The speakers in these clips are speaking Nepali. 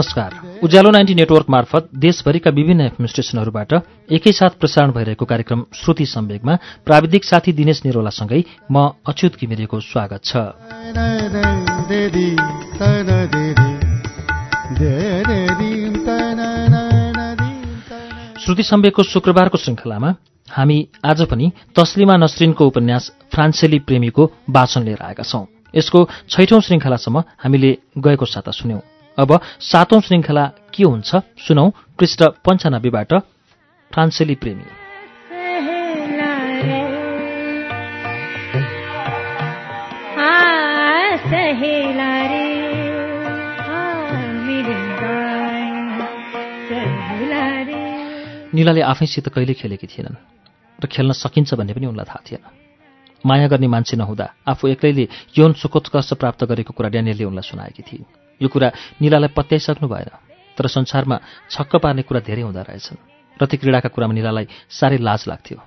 नमस्कार। उज्यालो नाइन्टी नेटवर्क मार्फत देशभरिका विभिन्न एफएम स्टेशनहरूबाट एकैसाथ प्रसारण भइरहेको कार्यक्रम श्रुति सम्वेगमा प्राविधिक साथी दिनेश निरोलासँगै म अच्युत घिमिरेको स्वागत छ। श्रुति सम्वेकको शुक्रबारको श्रृङ्खलामा हामी आज पनि तस्लिमा नसरिनको उपन्यास फ्रान्सेली प्रेमीको वाचन लिएर आएका छौं। यसको छैठौं श्रृङ्खलासम्म हामीले गएको साता सुन्यौं। अब सातौं श्रृङ्खला के हुन्छ? सुनौ पृष्ठ पञ्चानब्बेबाट फ्रान्सेली प्रेमी। निलाले आफैसित कहिले खेलेकी थिएनन् र खेल्न सकिन्छ भन्ने पनि उनलाई थाहा थिएन। माया गर्ने मान्छे नहुँदा आफू एक्लैले यौन सुखोत्कर्ष प्राप्त गरेको कुरा ड्यानियलले उनलाई सुनाएकी थिइन्। यो कुरा निलालाई पत्याइसक्नु भएन तर संसारमा छक्क पार्ने कुरा धेरै हुँदो रहेछन्। प्रति क्रीडाका कुरामा निलालाई साह्रै लाज लाग्थ्यो।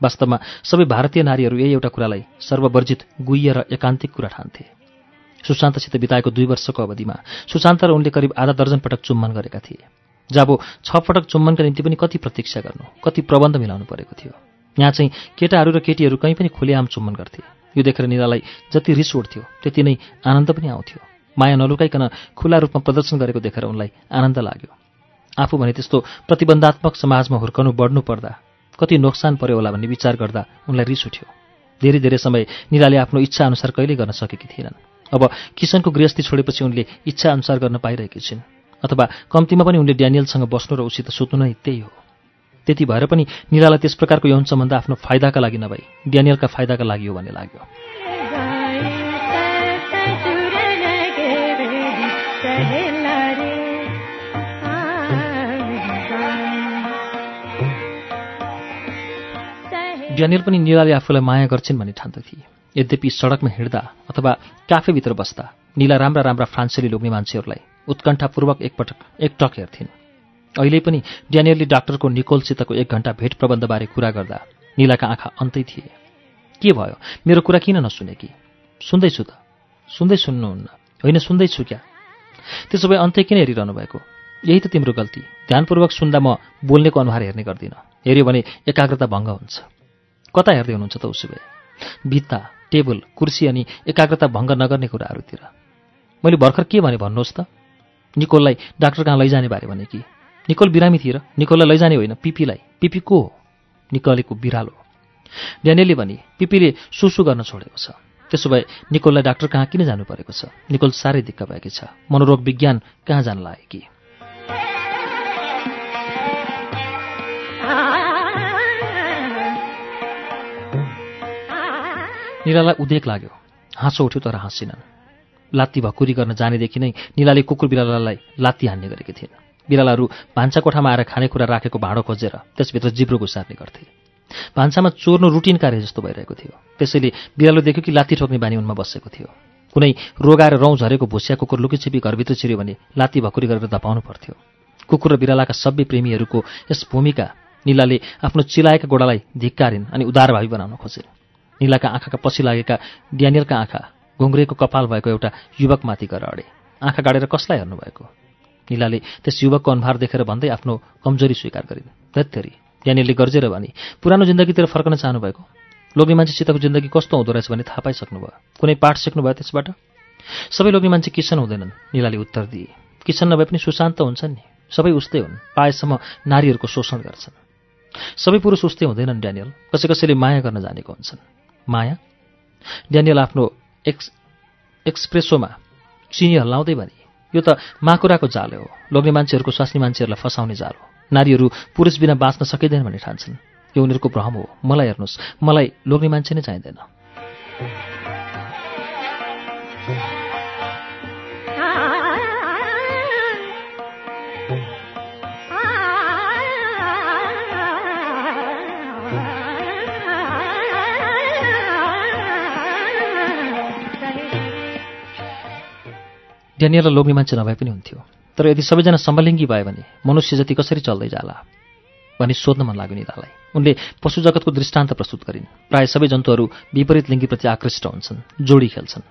वास्तवमा सबै भारतीय नारीहरू यही एउटा कुरालाई सर्ववर्जित गुह्य र एकान्तिक कुरा ठान्थे। सुशान्तसित बिताएको दुई वर्षको अवधिमा सुशान्त र उनले करिब आधा दर्जन पटक चुम्बन गरेका थिए। जब छ पटक चुम्बनका निम्ति पनि कति प्रतीक्षा गर्नु कति प्रबन्ध मिलाउनु परेको थियो। यहाँ चाहिँ केटाहरू र केटीहरू कहीँ पनि खुलेआम चुम्बन गर्थे। यो देखेर निरालाई जति रिस उठ्थ्यो त्यति नै आनन्द पनि आउँथ्यो। माया नलुकाइकन खुला रूपमा प्रदर्शन गरेको देखेर उनलाई आनन्द लाग्यो। आफू भने त्यस्तो प्रतिबन्धात्मक समाजमा हुर्कनु बढ्नु पर्दा कति नोक्सान पर्यो होला भन्ने विचार गर्दा उनलाई रिस उठ्यो। धेरै धेरै समय निराले आफ्नो इच्छा अनुसार कहिल्यै गर्न सकेकी थिएनन्। अब किसनको गृहस्थी छोडेपछि उनले इच्छा अनुसार गर्न पाइरहेकी छिन् अथवा कम्तीमा पनि उनले ड्यानियलसँग बस्नु र उसित सुत्नु नै त्यही हो। त्यति भएर पनि निरालाई त्यस प्रकारको यौन सम्बन्ध आफ्नो फाइदाका लागि नभई ड्यानियलका फाइदाका लागि हो भन्ने लाग्यो। ड्यानियल पनि निलाले आफूलाई माया गर्छिन् भन्ने ठान्दथे। यद्यपि सडकमा हिँड्दा अथवा क्याफेभित्र बस्दा निला राम्रा राम्रा फ्रान्सेली लोग्ने मान्छेहरूलाई उत्कण्ठापूर्वक एकपटक एकटक हेर्थिन्। अहिले पनि ड्यानियलले डाक्टरको निकोलसितको एक घन्टा भेट प्रबन्धबारे कुरा गर्दा निलाका आँखा अन्तै थिए। के भयो? मेरो कुरा किन नसुने कि? सुन्दैछु त। सुन्दै सुन्नुहुन्न। होइन सुन्दैछु क्या? त्यसो भए अन्त्य किन हेरिरहनु भएको? यही त तिम्रो गल्ती। ध्यानपूर्वक सुन्दा म बोल्नेको अनुहार हेर्ने गर्दिनँ। हेऱ्यो भने एकाग्रता भङ्ग हुन्छ। कता हेर्दै हुनुहुन्छ त उसो भए। भित्ता टेबल कुर्सी अनि एकाग्रता भङ्ग नगर्ने कुराहरूतिर। मैले भर्खर के भने भन्नुहोस् त? निकोललाई डाक्टर कहाँ लैजाने बारे भने कि? निकोल बिरामी थिए र निकोललाई लैजाने होइन। पिपीलाई। पिपी को हो? निकोलेको बिरालो। ड्यानियलले भने पिपीले सुसु गर्न छोडेको छ। त्यसो भए निकोललाई डाक्टर कहाँ किन जानु परेको छ? निकोल साह्रै दिक्क भएकी छ। मनोरोग विज्ञान कहाँ जान लाग्यो कि निलालाई उदेक लाग्यो। हाँसो उठ्यो तर हाँसिनन्। लात्ती भकुरी गर्न जानेदेखि नै निलाले कुकुर बिरालालाई लात्ती हान्ने गरेकी थिइन्। बिरालाहरू भान्सा कोठामा आएर खानेकुरा राखेको भाँडो खोजेर त्यसभित्र जिब्रो घुसार्ने गर्थे। भान्सामा चोर्नु रुटिन कार्य जस्तो भइरहेको थियो। त्यसैले बिरालो देख्यो कि लात्ती ठोक्ने बानी उनमा बसेको थियो। कुनै रोगाएर रौँ झरेको भुसिया कुकुर लुकीछिपी घरभित्र छिर्यो भने लात्ती भकुरी गरेर धपाउनु पर्थ्यो। कुकुर र बिरालाका सबै प्रेमीहरूको यस भूमिका निलाले आफ्नो चिलाएका गोडालाई धिक्कारिन् अनि उदारभावी बनाउन खोजिन्। निलाका आँखाका पछि लागेका ड्यानियलका आँखा घुङ्ग्रेको कपाल भएको एउटा युवकमाथि गएर अडे आँखा गाडेर कसलाई हेर्नुभएको? निलाले त्यस युवकको अनुहार देखेर भन्दै आफ्नो कमजोरी स्वीकार गरिन्। धैत्यरी ड्यानियलले गर्जेर भने पुरानो जिन्दगीतिर फर्कन चाहनुभएको? लोग्ने मान्छेसितको जिन्दगी कस्तो हुँदो रहेछ भन्ने थाहा पाइसक्नुभयो। कुनै पाठ सिक्नुभयो त्यसबाट? सबै लोग्ने मान्छे किसन हुँदैनन् निलाले उत्तर दिए। किसन नभए पनि सुशान्त हुन्छन् नि। सबै उस्तै हुन्। पाएसम्म नारीहरूको शोषण गर्छन्। सबै पुरुष उस्तै हुँदैनन् ड्यानियल। कसै कसैले माया गर्न जानेको हुन्छन्। माया? ड्यानियल आफ्नो एक्स एक्सप्रेसोमा चिनी हल्लाउँदै भने यो त माकुराको जाल हो। लोग्ने मान्छेहरूको स्वास्नी मान्छेहरूलाई फसाउने जाल हो। नारीहरू पुरुष बिना बाँच्न सकिँदैन भन्ने ठान्छन्। यो उनीहरूको भ्रम हो। मलाई हेर्नुहोस्। मलाई लोग्ने मान्छे नै चाहिँदैन। ड्यानियल लोग्ने मान्छे नभए पनि हुन्थ्यो। तर यदि सबैजना समलिङ्गी भयो भने मनुष्य जति कसरी चल्दै जाला भनी सोध्न मन लाग्यो निदालाई। उनले पशु जगतको दृष्टान्त प्रस्तुत गरिन्। प्रायः सबै जन्तुहरू विपरीत लिङ्गीप्रति आकृष्ट हुन्छन् जोडी खेल्छन्।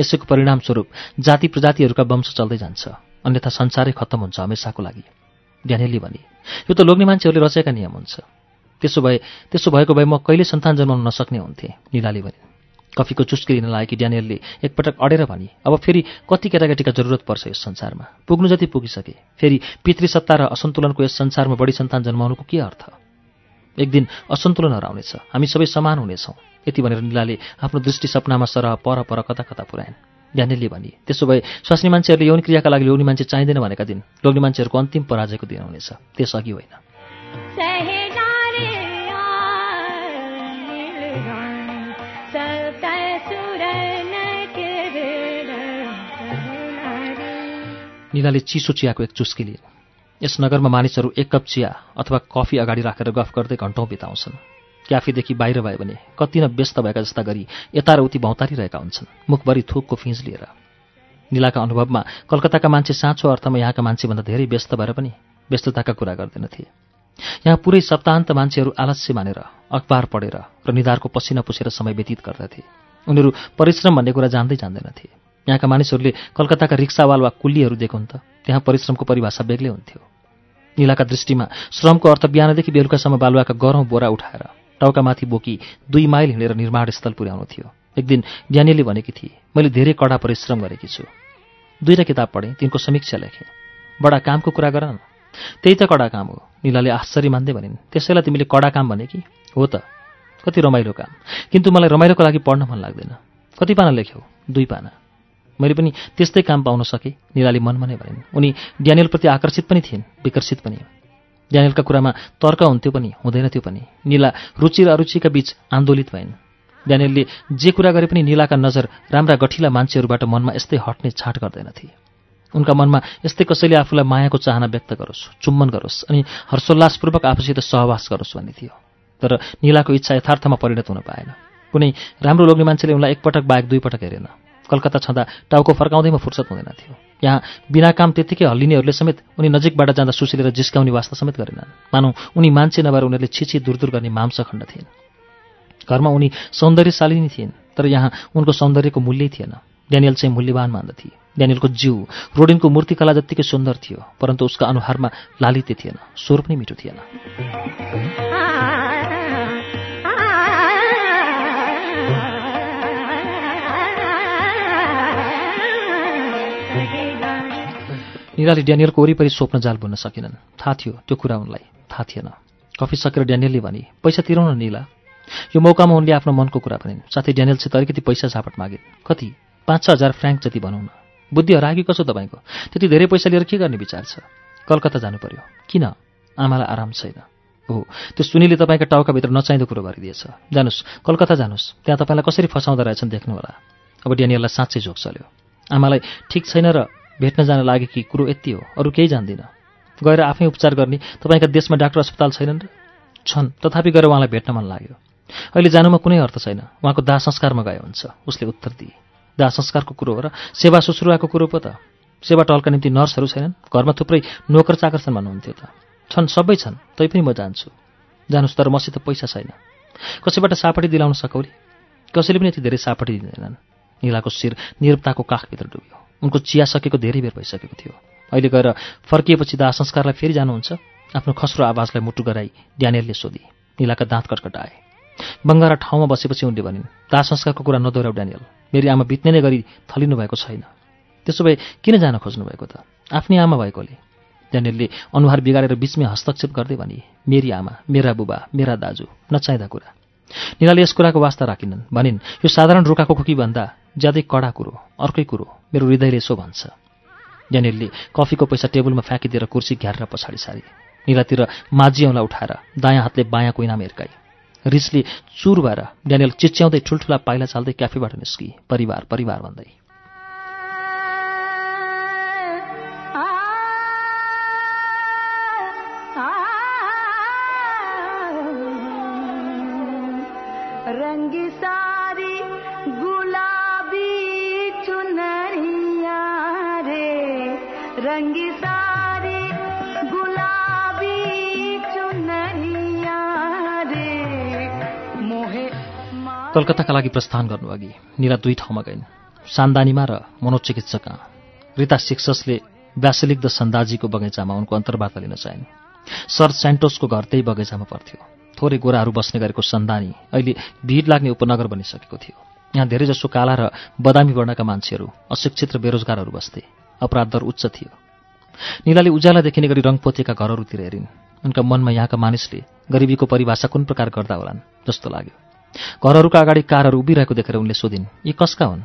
यसैको परिणामस्वरूप जाति प्रजातिहरूका वंश चल्दै जान्छ। अन्यथा संसारै खत्तम हुन्छ हमेसाको लागि। ड्यानियलले भने यो त लोग्ने मान्छेहरूले रचेका नियम हुन्छ। त्यसो भए त्यसो भएको भए म कहिले सन्तान जन्माउन नसक्ने हुन्थेँ। निलाले भने कफीको चुस्की लिन लागेकी ड्यानियलले एकपटक अडेर भने अब फेरि कति केटाकेटीका जरुरत पर्छ यस संसारमा? पुग्नु जति पुगिसके। फेरि पितृसत्ता र असन्तुलनको यस संसारमा बढी सन्तान जन्माउनुको के अर्थ? एक दिन असन्तुलनहरू आउनेछ। हामी सबै समान हुनेछौँ। यति भनेर निलाले आफ्नो दृष्टि सपनामा सरह पर पर कता कता पुऱ्याइन् ड्यानियलले भने त्यसो भए स्वास्नी मान्छेहरूले यौन क्रियाका लागि लोग्ने मान्छे चाहिँदैन भनेका दिन लोग्ने मान्छेहरूको अन्तिम पराजयको दिन हुनेछ। त्यसअघि होइन। निलाले चिसो चियाको एक चुस्की लिए यस नगरमा मानिसहरू एक कप चिया अथवा कफी अगाडि राखेर गफ गर्दै घन्टौँ बिताउँछन्। क्याफेदेखि बाहिर भयो भने कति न व्यस्त भएका जस्ता गरी यता र उति भौतारिरहेका हुन्छन्। मुखभरि थुकको फिज लिएर। निलाका अनुभवमा कलकत्ताका मान्छे साँचो अर्थमा यहाँका मान्छेभन्दा धेरै व्यस्त भएर पनि व्यस्तताका कुरा गर्दैनथे यहाँ पुरै सप्ताहन्त मान्छेहरू आलस्य मानेर अखबार पढेर र निधारको पसिना पुसेर समय व्यतीत गर्दथे उनीहरू परिश्रम भन्ने कुरा जान्दै जान्दैनथे यहाँका मानिसहरूले कलकत्ताका रिक्सावाल वा कुल्लीहरू देखुन् त त्यहाँ परिश्रमको परिभाषा बेग्लै हुन्थ्यो। निलाका दृष्टिमा श्रमको अर्थ बिहानदेखि बेलुकासम्म बालुवाका गरौँ बोरा उठाएर टाउकामाथि बोकी दुई माइल हिँडेर निर्माण स्थल पुर्याउनु थियो। एक दिन ड्यानियलले भनेकी थिए मैले धेरै कडा परिश्रम गरेकी छु। दुईवटा किताब पढेँ तिनको समीक्षा लेखेँ। बडा कामको कुरा गर न। त्यही त कडा काम हो। निलाले आश्चर्य मान्दै भनिन् त्यसैलाई तिमीले कडा काम भने कि? हो त। कति रमाइलो काम। किन्तु मलाई रमाइलोको लागि पढ्न मन लाग्दैन। कति पाना लेख्यौ? दुई पाना। मैले पनि त्यस्तै काम पाउन सकेँ निलाले मनमा नै भनिन्। उनी ड्यानियलप्रति आकर्षित पनि थिइन् विकर्षित पनि। ड्यानियलका कुरामा तर्क हुन्थ्यो पनि हुँदैन थियो पनि। निला रुचि र अरुचिका बीच आन्दोलित भइन्। ड्यानियलले जे कुरा गरे पनि निलाका नजर राम्रा गठिला मान्छेहरूबाट मनमा यस्तै हट्ने छाँट गर्दैनथे। उनका मनमा यस्तै कसैले आफूलाई मायाको चाहना व्यक्त गरोस् चुम्बन गरोस् अनि हर्षोल्लासपूर्वक आफूसित सहवास गरोस् भन्ने थियो। तर निलाको इच्छा यथार्थमा परिणत हुन पाएन। कुनै राम्रो लोग्ने मान्छेले उनलाई एकपटक बाहेक दुईपटक हेरेन। कलकत्ता छँदा टाउको फर्काउँदैमा फुर्सद हुँदैन थियो। यहाँ बिना काम त्यत्तिकै हल्लिनेहरूले समेत उनी नजिकबाट जाँदा सुसिलेर जिस्काउने वास्ता समेत गरेनन्। मानौ उनी मान्छे नभएर उनीहरूले छिछि दूर गर्ने मांसखण्ड थिइन् घरमा उनी सौन्दर्यशाली नै थिइन् तर यहाँ उनको सौन्दर्यको मूल्यै थिएन। ड्यानियल चाहिँ मूल्यवान मान्दथे। ड्यानियलको जिउ रोडिनको मूर्तिकला जत्तिकै सुन्दर थियो परन्तु उसका अनुहारमा लालित्य थिएन स्वर पनि मिठो थिएन। निराले ड्यानियलको वरिपरि स्वप्न जाल बुन्न सकेनन्। थाहा थियो त्यो कुरा उनलाई। थाहा थिएन। कफी सकेर ड्यानियलले भने पैसा तिराउन निला। यो मौकामा उनले आफ्नो मनको कुरा भनिन्। साथै ड्यानियलसित अलिकति पैसा झापट मागे। कति? पाँच छ हजार फ्रेङ्क जति भनौँ न। बुद्धि हराएकी कसो तपाईँको? त्यति धेरै पैसा लिएर के गर्ने विचार छ? कलकत्ता जानु पर्यो। किन? आमालाई आराम छैन। हो त्यो सुनिले तपाईँका टाउकाभित्र नचाहिँदो कुरो गरिदिएछ। जानुहोस् कलकत्ता जानुहोस्। त्यहाँ तपाईँलाई कसरी फसाउँदो रहेछन् देख्नु होला अब ड्यानियललाई साँच्चै झोक चल्यो। आमालाई ठिक छैन र भेट्न जान लागेकी कुरो यति हो। अरू केही जान्दिनँ। गएर आफै उपचार गर्ने तपाईँका देशमा डाक्टर अस्पताल छैनन् र छन्। तथापि गएर उहाँलाई भेट्न मन लाग्यो। अहिले जानुमा कुनै अर्थ छैन। उहाँको दाह संस्कारमा गए हुन्छ। उसले उत्तर दिए। दाह संस्कारको कुरो हो र सेवा सुश्रुवाको कुरो पो त। सेवा टलका निम्ति नर्सहरू छैनन्। घरमा थुप्रै नोकर चाकर छन् भन्नुहुन्थ्यो त। छन् सबै छन्। तै पनि म जान्छु। जानुहोस् तर मसित पैसा छैन। कसैबाट सापटी दिलाउन सकौली? कसैले पनि यति धेरै सापटी दिँदैनन्। निलाको शिर निरुपताको काखभित्र डुब्यो। उनको चिया सकेको धेरै बेर भइसकेको थियो। अहिले गएर फर्किएपछि दाह संस्कारलाई फेरि जानुहुन्छ। आफ्नो खस्रो आवाजलाई मुटु गराई ड्यानियलले सोधी निलाका दाँत कटकट आए बङ्गारा ठाउँमा बसेपछि उनले भनिन् दाह संस्कारको कुरा नदोहोऱ्याउ ड्यानियल। मेरी आमा बित्ने नै गरी थलिनु भएको छैन। त्यसो भए किन जान खोज्नु भएको त? आफ्नै आमा भएकोले। ड्यानियलले अनुहार बिगारेर बिचमै हस्तक्षेप गर्दै भने मेरी आमा मेरा बुबा मेरा दाजु नचाहिँदा कुरा। निलाले यस कुराको वास्ता राखिनन्। भनिन् यो साधारण रुखाको खोकी भन्दा ज्यादै कडा कुरो अर्कै कुरो मेरो हृदयले यसो भन्छ। ड्यानियलले कफीको पैसा टेबलमा फ्याँकिदिएर कुर्सी घ्यारेर पछाडि सारे। निलातिर माझियाउँलाई उठाएर दायाँ हातले बायाँ कुइनामा हिर्काई। रिसले चुर भएर ड्यानियल चिच्याउँदै ठुल्ठुला पाइला चाल्दै क्याफेबाट निस्की। परिवार परिवार भन्दै। कलकत्ताका लागि प्रस्थान गर्नु अघि निला दुई ठाउँमा गइन्। सान्दानीमा र मनोचिकित्सक रिता सिक्ससले ब्यासेलिक द सन्दाजीको बगैँचामा उनको अन्तर्वार्ता लिन चाहन् सर सेन्टोसको घर त्यही बगैँचामा पर्थ्यो। थोरै गोराहरू बस्ने गरेको सन्दानी अहिले भिड लाग्ने उपनगर बनिसकेको थियो। यहाँ धेरैजसो काला र बदामी वर्णका मान्छेहरू अशिक्षित र बेरोजगारहरू बस्थे। अपराध दर उच्च थियो। निलाले उज्याला देखिने गरी रङ पोतेका घरहरूतिर हेरिन्। उनका मनमा यहाँका मानिसले गरिबीको परिभाषा कुन प्रकार गर्दा होलान् जस्तो लाग्यो। घरहरूका अगाडि कारहरू उभिरहेको देखेर उनले सोधिन् यी कसका हुन्?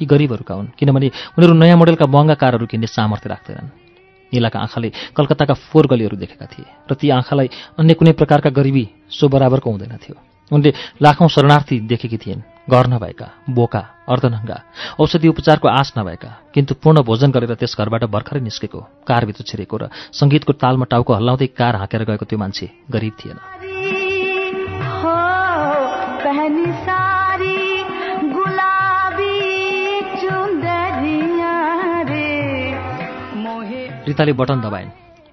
यी गरिबहरूका हुन्? किनभने उनीहरू नयाँ मोडेलका महँगा कारहरू किन्ने सामर्थ्य राख्दैनन्। निलाका आँखाले कलकत्ताका फोहोर गलीहरू देखेका थिए र ती आँखालाई अन्य कुनै प्रकारका गरिबी सो बराबरको हुँदैन थियो। उनले लाखौँ शरणार्थी देखेकी थिइन् घर नभएका बोका अर्धनङ्गा औषधि उपचारको आश नभएका किन्तु पूर्ण भोजन गरेर त्यस घरबाट भर्खरै निस्केको कारभित्र छिरेको र सङ्गीतको तालमा टाउको हल्लाउँदै कार हाँकेर गएको त्यो मान्छे गरिब थिएन। रिताले बटन दबाइन्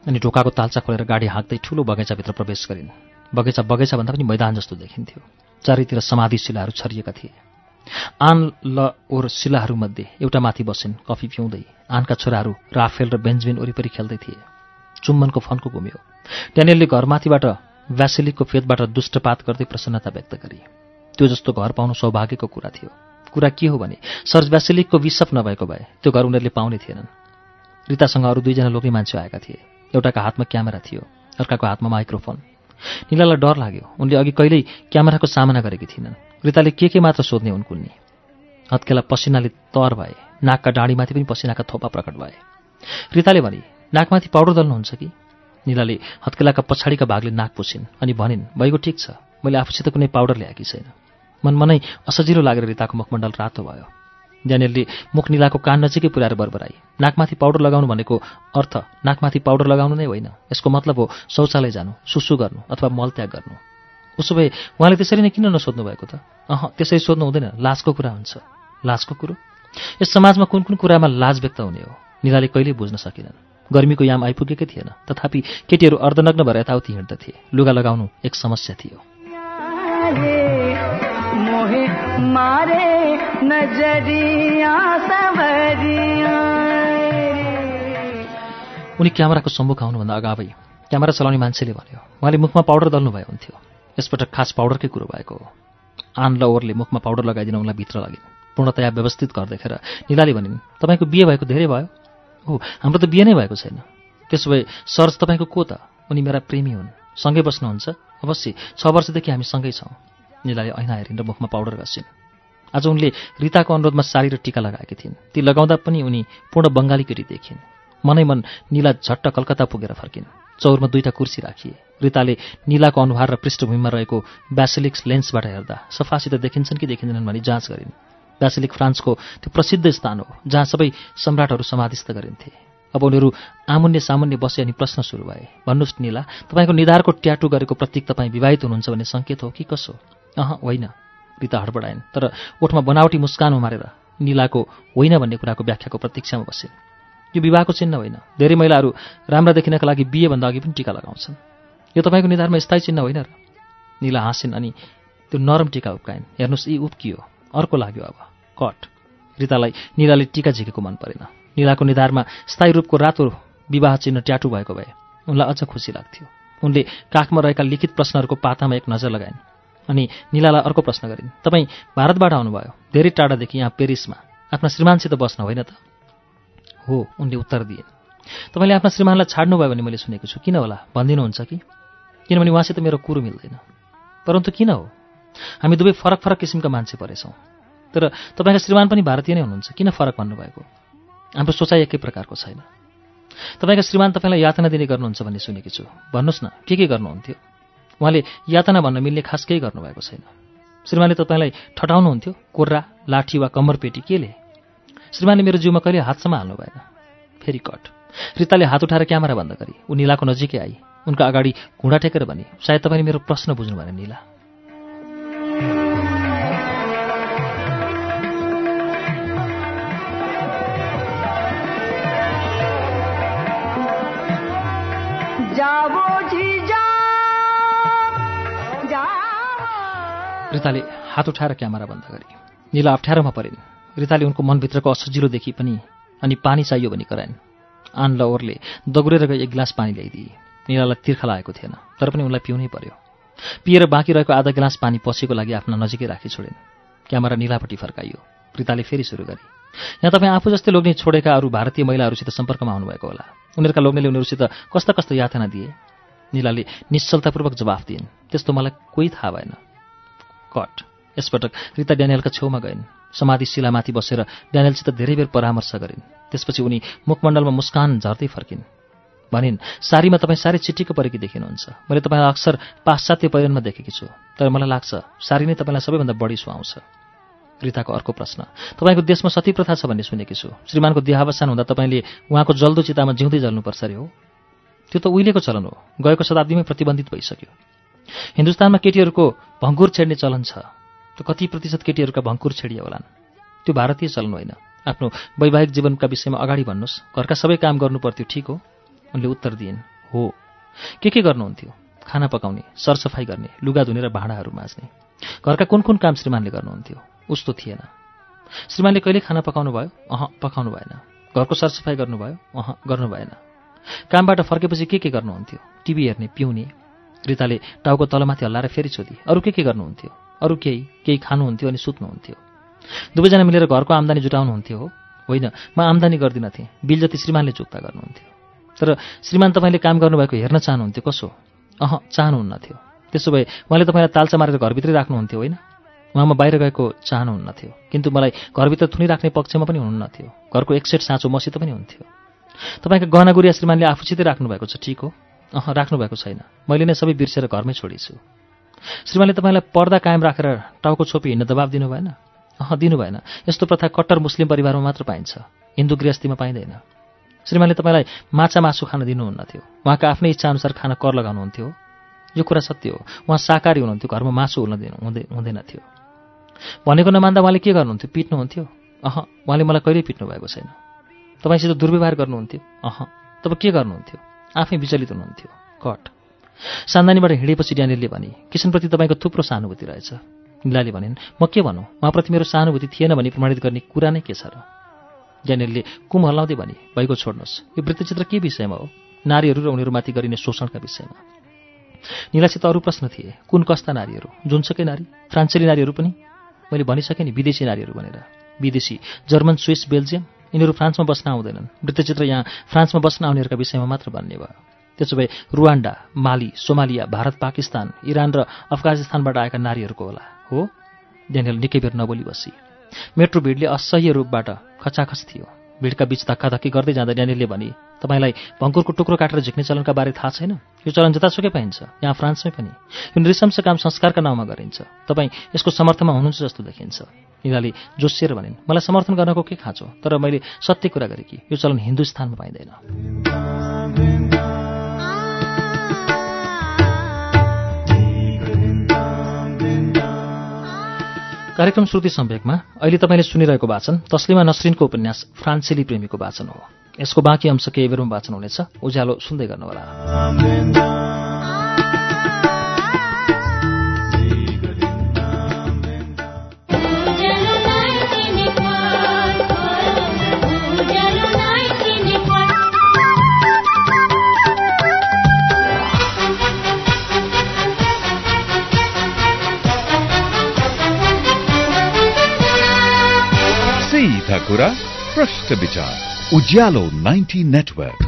अनि ढोकाको तालचा खोलेर गाडी हाँक्दै ठुलो बगैँचाभित्र प्रवेश गरिन्। बगैँचा बगैँचा भन्दा पनि मैदान जस्तो देखिन्थ्यो। चारैतिर समाधि शिलाहरू छरिएका थिए। आन ल ओर शिलाहरूमध्ये एउटा माथि बसिन् कफी पिउँदै। आनका छोराहरू राफेल र बेन्जमिन वरिपरि खेल्दै थिए। चुम्बनको फन्को घुम्यो ट्यानेलले घरमाथिबाट भ्यासेलिकको फेदबाट दुष्टपात गर्दै प्रसन्नता व्यक्त गरे। त्यो जस्तो घर पाउनु सौभाग्यको कुरा थियो। कुरा के हो भने सर्ज भ्यासेलिकको विसप नभएको भए त्यो घर उनीहरूले पाउने थिएनन्। रितासँग अरू दुईजना लोकै मान्छे आएका थिए। एउटाको हातमा क्यामेरा थियो अर्काको हातमा माइक्रोफोन। निलालाई डर लाग्यो। उनले अघि कहिल्यै क्यामेराको सामना गरेकी थिइनन् रिताले के के मात्र सोध्ने उनको नि हत्केला पसिनाले तर भए नाकका डाँडीमाथि पनि पसिनाका थोपा प्रकट भए। रिताले भने नाकमाथि पाउडर दल्नुहुन्छ कि? निलाले हत्केलाका पछाडिका भागले नाक पुछिन् अनि भनिन् भइगयो ठिक छ। मैले आफूसित कुनै पाउडर ल्याएकी छैन। मनमनै असजिलो लागेर रिताको मुखमण्डल रातो भयो। ड्यानियलले मुख निलाको कान नजिकै पुऱ्याएर बरबराई नाकमाथि पाउडर लगाउनु भनेको अर्थ नाकमाथि पाउडर लगाउनु नै होइन। यसको मतलब हो शौचालय जानु सुसु गर्नु अथवा मलत्याग गर्नु। उसो भए उहाँले त्यसरी नै किन नसोध्नु भएको त? अह त्यसरी सोध्नु हुँदैन। लाजको कुरा हुन्छ। लाजको कुरो? यस समाजमा कुन कुन कुरामा लाज व्यक्त हुने हो? निलाले कहिल्यै बुझ्न सकिनन्। गर्मीको याम आइपुगेकै थिएन। तथापि केटीहरू अर्धनग्न भएर यताउति हिँड्दथे। लुगा लगाउनु एक समस्या थियो। मारे उनी क्यामेराको सम्मुख आउनुभन्दा अगावै क्यामेरा चलाउने मान्छेले भन्यो उहाँले मुखमा पाउडर दल्नुभयो हुन्थ्यो यसपटक खास पाउडरकै कुरो भएको हो। आन ल ओरले मुखमा पाउडर लगाइदिन उनलाई भित्र लगिन्। पूर्णतया व्यवस्थित घर देखेर निलाले भनिन् तपाईँको बिहे भएको धेरै भयो? हो हाम्रो त बिहे नै भएको छैन। त्यसो भए सर्च तपाईँको को त? उनी मेरा प्रेमी हुन्। सँगै बस्नुहुन्छ? अवश्य छ वर्षदेखि हामी सँगै छौँ। निलाले ऐना हेरिन् र मुखमा पाउडर घसिन् आज उनले रिताको अनुरोधमा साडी र टिका लगाएकी थिइन्। ती लगाउँदा पनि उनी पूर्ण बङ्गाली केटी देखिन्। मनै मन निला झट्ट कलकत्ता पुगेर फर्किन्। चौरमा दुईटा कुर्सी राखिए। रिताले निलाको अनुहार र पृष्ठभूमिमा रहेको ब्यासेलिक्स लेन्सबाट हेर्दा सफासित देखिन्छन् कि देखिँदैनन् भनी जाँच गरिन्। ब्यासेलिक फ्रान्सको त्यो प्रसिद्ध स्थान हो जहाँ सबै सम्राटहरू समाधिस्थ गरिन्थे। अब उनीहरू आमुन्य सामुन्य बसे अनि प्रश्न सुरु भए। भन्नुहोस् निला तपाईँको निधारको ट्याटु गरेको प्रतीक तपाईँ विवाहित हुनुहुन्छ भन्ने सङ्केत हो कि कसो? अह होइन। रिता हडबडाइन् तर ओठमा बनावटी मुस्कान उमारेर निलाको होइन भन्ने कुराको व्याख्याको प्रतीक्षामा बसिन्। यो विवाहको चिन्ह होइन। धेरै महिलाहरू राम्रा देखिनका लागि बिहेभन्दा अघि पनि टिका लगाउँछन्। यो तपाईँको निधारमा स्थायी चिन्ह होइन र? निला हाँसिन् अनि त्यो नरम टिका उप्काइन् हेर्नुहोस् यी उप्कियो अर्को लाग्यो अब। कट। रितालाई निलाले टिका झिकेको मन परेन। निलाको निधारमा स्थायी रूपको रातो विवाह चिन्ह ट्याटु भएको भए उनलाई अझ खुसी लाग्थ्यो। उनले काखमा रहेका लिखित प्रश्नहरूको पातामा एक नजर लगाइन्। अनि निलालाई अर्को प्रश्न गरिन्। तपाईँ भारतबाट आउनुभयो। धेरै टाढादेखि यहाँ पेरिसमा। आफ्ना श्रीमानसित बस्न होइन त? हो उनले उत्तर दिए तपाईँले आफ्ना श्रीमानलाई छाड्नुभयो भने मैले सुनेको छु। किन होला? भनिदिनुहुन्छ कि? किनभने उहाँसित मेरो कुरो मिल्दैन। परन्तु किन हो? हामी दुवै फरक फरक किसिमका मान्छे परेछौँ। तर तपाईँका श्रीमान पनि भारतीय नै हुनुहुन्छ। किन फरक भन्नुभएको? हाम्रो सोचाइ एकै प्रकारको छैन। तपाईँका श्रीमान तपाईँलाई यातना दिने गर्नुहुन्छ भन्ने सुनेकी छु। भन्नुहोस् न के के गर्नुहुन्थ्यो? उहाँले यातना भन्न मिल्ने खास केही गर्नुभएको छैन। श्रीमानले तपाईँलाई ठटाउनुहुन्थ्यो कोर्रा लाठी वा कम्मरपेटी केले श्रीमानले मेरो जिउमा कहिले हातसम्म हाल्नु भएन। फेरि कट। रिताले हात उठाएर क्यामेरा बन्द गरी। ऊ निलाको नजिकै आई। उनका अगाडि घुँडा टेकेर भने सायद तपाईँले मेरो प्रश्न बुझ्नु भएन निला। रिताले हात उठाएर क्यामेरा बन्द गरे। निला अप्ठ्यारोमा परिन्। रिताले उनको मनभित्रको असजिलो देखि पनि अनि पानी चाहियो भनी कराइन्। आन लवरले दगुरेर गई एक गिलास पानी ल्याइदिए। निलालाई तिर्खा लागेको थिएन तर पनि उनलाई पिउनै पर्यो। पिएर बाँकी रहेको आधा गिलास पानी पसेको लागि आफ्ना नजिकै राखी छोडिन्। क्यामेरा निलापट्टि फर्काइयो। रिताले फेरि सुरु गरे। यहाँ तपाईँ आफू जस्तै लोग्ने छोडेका अरू भारतीय महिलाहरूसित सम्पर्कमा आउनुभएको होला। उनीहरूका लोग्नेले उनीहरूसित कस्ता कस्ता यातना दिए? निलाले निश्चलतापूर्वक जवाफ दिइन्। त्यस्तो मलाई कोही थाहा भएन। कट। यसपटक रिता ड्यानियलका छेउमा गइन्। समाधि शिलामाथि बसेर ड्यानियलसित धेरै बेर परामर्श गरिन्। त्यसपछि उनी मुखमण्डलमा मुस्कान झर्दै फर्किन्। भनिन् सारीमा तपाईँ साह्रै चिटिक्क परेकी देखिनुहुन्छ। मैले तपाईँलाई अक्सर पाश्चात्य पहिरनमा देखेकी छु। तर मलाई लाग्छ सारी नै तपाईँलाई सबैभन्दा बढी सुहाउँछ। रिताको अर्को प्रश्न तपाईँको देशमा सती प्रथा छ भन्ने सुनेकी छु। श्रीमानको देहावसान हुँदा तपाईँले उहाँको जल्दो चितामा जिउँदै जल्नुपर्छ अरे हो। त्यो त उहिलेको चलन हो। गएको शताब्दीमै प्रतिबन्धित भइसक्यो। हिन्दुस्तानमा केटीहरूको भङ्कुर छेड्ने चलन छ त कति प्रतिशत केटीहरूका भङ्कुर छेडिए होलान्? त्यो भारतीय चलन होइन। आफ्नो वैवाहिक जीवनका विषयमा अगाडि भन्नुहोस् घरका सबै काम गर्नु पर्थ्यो ठिक हो? उनले उत्तर दिइन् हो। के के गर्नुहुन्थ्यो? खाना पकाउने सरसफाइ गर्ने लुगा धुने र भाँडाहरू माझ्ने। घरका कुन कुन काम श्रीमानले गर्नुहुन्थ्यो? उस्तो थिएन। श्रीमानले कहिले खाना पकाउनु भयो? अह पकाउनु भएन। घरको सरसफाइ गर्नुभयो? अह गर्नु भएन। कामबाट फर्केपछि के के गर्नुहुन्थ्यो? टिभी हेर्ने पिउने रिताले टाउको तलमाथि हल्लाएर फेरि सोधी अरू के के गर्नुहुन्थ्यो? अरू केही केही खानुहुन्थ्यो अनि सुत्नुहुन्थ्यो? दुवैजना मिलेर घरको आम्दानी जुटाउनुहुन्थ्यो हो? होइन म आम्दानी गर्दिनथेँ बिल जति श्रीमानले चुक्ता गर्नुहुन्थ्यो। तर श्रीमान तपाईँले काम गर्नुभएको हेर्न चाहनुहुन्थ्यो कसो? अह चाहनुहुन्न थियो त्यसो भए उहाँले तपाईँलाई तालचा मारेर घरभित्रै राख्नुहुन्थ्यो होइन? उहाँमा बाहिर गएको चाहनुहुन्न थियो किन्तु मलाई घरभित्र थुनिराख्ने पक्षमा पनि हुनुहुन्न थियो घरको एक सेट साँचो मसित पनि हुन्थ्यो। तपाईँको गहना गुरिया श्रीमानले आफूसितै राख्नुभएको छ ठिक हो? अह राख्नुभएको छैन। मैले नै सबै बिर्सेर घरमै छोडिछु। श्रीमानले तपाईँलाई पर्दा कायम राखेर टाउको छोपी हिँड्न दबाब दिनु भएन अह दिनु भएन यस्तो प्रथा कट्टर मुस्लिम परिवारमा मात्र पाइन्छ। हिन्दू गृहस्थीमा पाइँदैन। श्रीमानले तपाईँलाई माछा मासु खान दिनुहुन्न थियो। उहाँको आफ्नै इच्छाअनुसार खान कर लगाउनुहुन्थ्यो। यो कुरा सत्य हो। उहाँ शाकाहारी हुनुहुन्थ्यो घरमा मासु हुन दिनु हुँदै हुँदैन भनेको नमान्दा उहाँले के गर्नुहुन्थ्यो? पिट्नुहुन्थ्यो? अह उहाँले मलाई कहिल्यै पिट्नु भएको छैन। तपाईँसित दुर्व्यवहार गर्नुहुन्थ्यो? अह तब के गर्नुहुन्थ्यो? आफै विचलित हुनुहुन्थ्यो। कट। सान्दानीबाट हिँडेपछि ड्यानिलले भने किसनप्रति तपाईँको थुप्रो सहानुभूति रहेछ। निलाले भनिन् म के भनौँ? उहाँप्रति मेरो सहानुभूति थिएन भनी प्रमाणित गर्ने कुरा नै के छ र? ड्यानियलले कुम हल्लाउँदै भने भइगयो छोड्नुहोस्। यो वृत्तचित्र के विषयमा हो? नारीहरू र उनीहरूमाथि गरिने शोषणका विषयमा। निलासित अरू प्रश्न थिए कुन कस्ता नारीहरू? जुनसुकै नारी? फ्रान्सेली नारीहरू पनि? मैले भनिसकेँ नि विदेशी नारीहरू भनेर। विदेशी जर्मन स्विस बेल्जियम? यिनीहरू फ्रान्समा बस्न आउँदैनन्। वृत्तचित्र यहाँ फ्रान्समा बस्न आउनेहरूका विषयमा मात्र भन्ने भयो। त्यसो भए Rwanda Mali Somalia Bharat Pakistan Iran र अफगानिस्तानबाट आएका नारीहरूको होला हो? डेनियल निकै बेर नबोली बसी। मेट्रो भिडले असह्य रूपबाट खचाखच थियो। भिडका बीच धक्काधक्की गर्दै जाँदा ड्यानियलले भने तपाईँलाई भङ्कुरको टुक्रो काटेर झिक्ने चलनका बारे थाहा छैन? यो चलन जतासुकै पाइन्छ यहाँ फ्रान्समै पनि। यो नृशंस काम संस्कारका नाउँमा गरिन्छ। तपाईँ यसको समर्थनमा हुनुहुन्छ जस्तो देखिन्छ। निराले जोसिएर भनिन् मलाई समर्थन गर्नको के खाँचो? तर मैले सत्य कुरा गरेँ कि यो चलन हिन्दुस्तानमा पाइँदैन। कार्यक्रम श्रुति सम्वेकमा अहिले तपाईँले सुनिरहेको वाचन तस्लिमा नसरिनको उपन्यास फ्रान्सेली प्रेमीको वाचन हो। यसको बाँकी अंश केही बेरमा वाचन हुनेछ। उज्यालो सुन्दै गर्नुहोला। कुरा प्रश्न विचार। उज्यालो नाइन्टी नेटवर्क।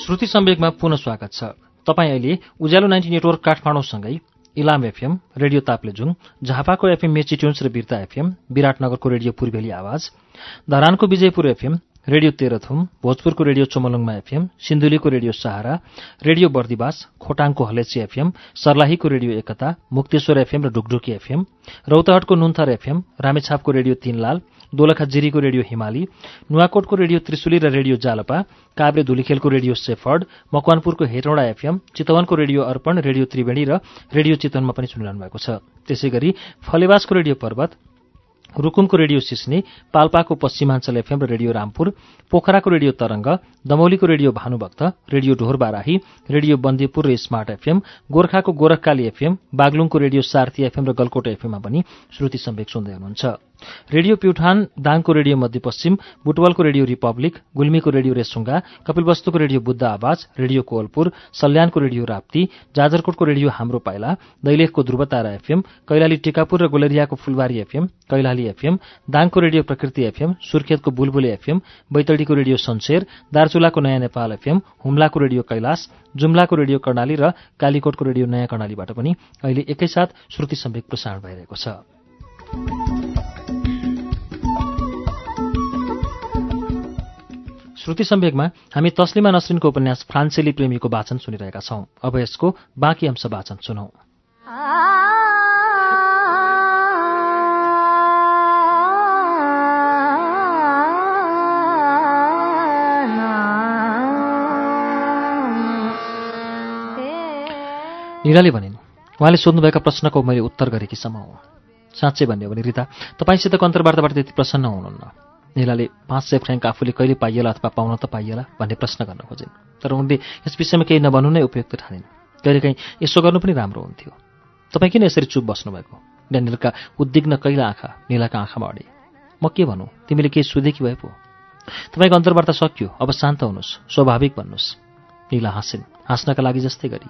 श्रुति सम्वेकमा पुनः स्वागत छ। तपाईँ अहिले उज्यालो नाइन्टी नेटवर्क काठमाडौँसँगै इलाम एफएम रेडियो ताप्लेजुङ झापाको एफएम मेची ट्युन्स र बिर्ता एफएम विराटनगरको रेडियो पूर्वेली आवाज धरानको विजयपुर एफएम रेडियो तेह्रथुम भोजपुरको रेडियो चोमलुङमा एफएम सिन्धुलीको रेडियो सहारा रेडियो बर्दिवास खोटाङको हलेची एफएम सर्लाहीको रेडियो एकता मुक्तेश्वर एफएम र ढुकढुकी एफएम रौतहटको नुन्थर एफएम रामेछापको रेडियो तीनलाल दोलखा जिरीको रेडियो हिमाली नुवाकोटको रेडियो त्रिशुली र रेडियो जालपा काभ्रे धुलीखेलको रेडियो सेफर्ड मकवानपुरको हेटौँडा एफएम चितवनको रेडियो अर्पण रेडियो त्रिवेणी र रेडियो चितवनमा पनि सुनिरहनु भएको छ। त्यसै गरी फलेवासको रेडियो पर्वत रुकुमको रेडियो सिस्ने पाल्पाको पश्चिमाञ्चल एफएम र रेडियो रामपुर पोखराको radio Tarang दमौलीको radio Bhanubhakta radio Dhorbarahi radio Bandipur र स्मार्ट एफएम गोर्खाको गोरखकाली एफएम बागलुङको रेडियो सार्थी एफएम र गलकोट एफएममा पनि श्रुति सम्वेक सुन्दै हुनुहुन्छ। रेडियो प्युठान दाङको रेडियो मध्यपश्चिम बुटवलको रेडियो रिपब्लिक गुल्मीको रेडियो रेसुङ्गा कपिलवस्तुको रेडियो बुद्ध आवाज रेडियो कोवलपुर सल्यानको रेडियो राप्ती जाजरकोटको रेडियो हाम्रो पाइला दैलेखको ध्रुवतारा एफएम कैलाली टिकापुर र गोलेरियाको फुलबारी एफएम कैलाली एफएम दाङको रेडियो प्रकृति एफएम सुर्खेतको बुलबुले एफएम बैतडीको रेडियो सन्सेर दार्चुलाको नयाँ नेपाल एफएम हुम्लाको रेडियो कैलाश जुम्लाको रेडियो कर्णाली र कालीकोटको रेडियो नयाँ कर्णालीबाट पनि अहिले एकैसाथ श्रुति सम्वेक प्रसारण भइरहेको छ। श्रुति सम्वेकमा हामी तस्लिमा नसरिनको उपन्यास फ्रान्सेली प्रेमीको वाचन सुनिरहेका छौं। अब यसको बाँकी अंश वाचन सुनौ। निराले भनिन् उहाँले सोध्नुभएका प्रश्नको मैले उत्तर गरेकी सम्म हो। साँच्चै भन्यो भने रिता तपाईँसित अन्तर्वार्ताबाट त्यति प्रसन्न हुनुहुन्न। निलाले पाँच सय फ्रेङ्क आफूले कहिले पाइएला अथवा पाउन त पाइएला भन्ने प्रश्न गर्न खोजिन्। तर उनले यस विषयमा केही नभन्नु नै उपयुक्त ठानिन्। कहिलेकाहीँ यसो गर्नु पनि राम्रो हुन्थ्यो। तपाईँ किन यसरी चुप बस्नुभएको? ड्यानियलका उद्विग्न कैला आँखा निलाका आँखामा अडे। म के भनौँ तिमीले केही सुधेकी भए पो। तपाईँको अन्तर्वार्ता सकियो। अब शान्त हुनुहोस्। स्वाभाविक भन्नुहोस् निला हाँसिन्। हाँस्नका लागि जस्तै गरी।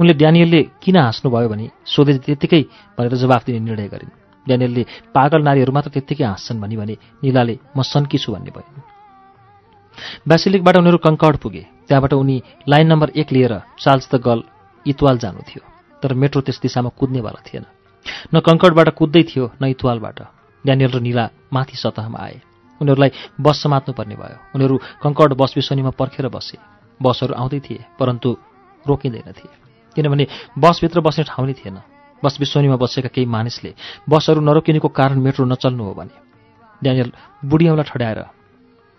उनले ड्यानियलले किन हाँस्नुभयो भने सोधे त्यत्तिकै भनेर जवाफ दिने निर्णय गरिन्। ड्यानियलले पागल नारीहरू मात्र त्यत्तिकै हाँस्छन् भनी भने निलाले म सन्की छु भन्ने भयो। ब्यासिलिकबाट उनीहरू कङ्कड पुगे। त्यहाँबाट उनी लाइन नम्बर एक लिएर चार्ल्स द गल इतवाल जानु थियो। तर मेट्रो त्यस दिशामा कुद्नेवाला थिएन। न कङ्कडबाट कुद्दै थियो न इतवालबाट। ड्यानियल र निला माथि सतहमा आए। उनीहरूलाई बस समात्नु पर्ने भयो। उनीहरू कङ्कड बस बिसनीमा पर्खेर बसे। बसहरू आउँदै थिए परन्तु रोकिँदैनथे किनभने बसभित्र बस्ने ठाउँ नै थिएन। बस बिसोनीमा बसेका केही मानिसले बसहरू नरोकिनेको कारण मेट्रो नचल्नु हो भने ड्यानियल बुढी औँला ठड्याएर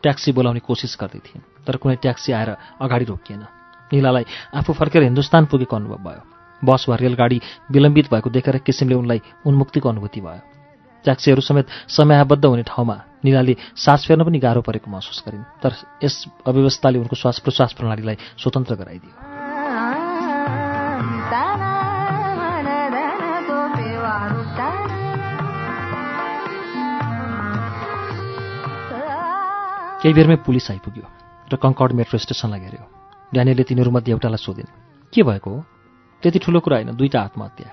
ट्याक्सी बोलाउने कोसिस गर्दै थिए। तर कुनै ट्याक्सी आएर अगाडि रोकिएन। निलालाई आफू फर्केर हिन्दुस्तान पुगेको अनुभव भयो। बस वा रेलगाडी विलम्बित भएको देखेर किसिमले उनलाई उन्मुक्तिको अनुभूति भयो। ट्याक्सीहरू समेत समयाबद्ध हुने ठाउँमा निलाले सास फेर्न पनि गाह्रो परेको महसुस गरिन्। तर यस अव्यवस्थाले उनको श्वास प्रश्वास प्रणालीलाई स्वतन्त्र गराइदियो। केही बेरमै पुलिस आइपुग्यो र कङ्कड मेट्रो स्टेसनलाई हेऱ्यो ड्यानियलले तिनीहरूमध्ये एउटालाई सोधिन् के भएको हो? त्यति ठुलो कुरा होइन दुईवटा आत्महत्या।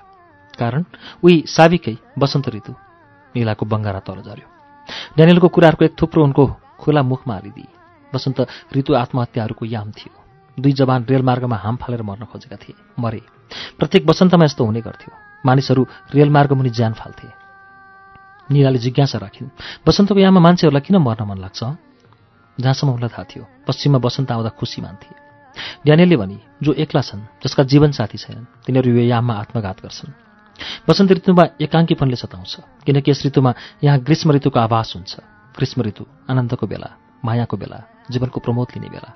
कारण उही साविकै वसन्त ऋतु। निलाको बङ्गारा तल झऱ्यो। ड्यानियलको कुराहरूको एक थुप्रो उनको खुला मुखमा हालिदिए। वसन्त ऋतु आत्महत्याहरूको याम थियो। दुई जवान रेलमार्गमा हाम फालेर मर्न खोजेका थिए। मरे। प्रत्येक वसन्तमा यस्तो हुने गर्थ्यो। मानिसहरू रेलमार्ग मुनि ज्यान फाल्थे। निलाले जिज्ञासा राखिन् वसन्तको याममा मान्छेहरूलाई किन मर्न मन लाग्छ? जहाँसम्म उनलाई थाहा थियो पश्चिममा बसन्त आउँदा खुसी मान्थे। ड्यानियलले भने जो एक्ला छन् जसका जीवनसाथी छैनन् तिनीहरू यो याममा आत्मघात गर्छन्। वसन्त ऋतुमा एकाङ्कीपनले सताउँछ किनकि यस ऋतुमा यहाँ ग्रीष्म ऋतुको आभास हुन्छ। ग्रीष्म ऋतु आनन्दको बेला मायाको बेला जीवनको प्रमोद लिने बेला।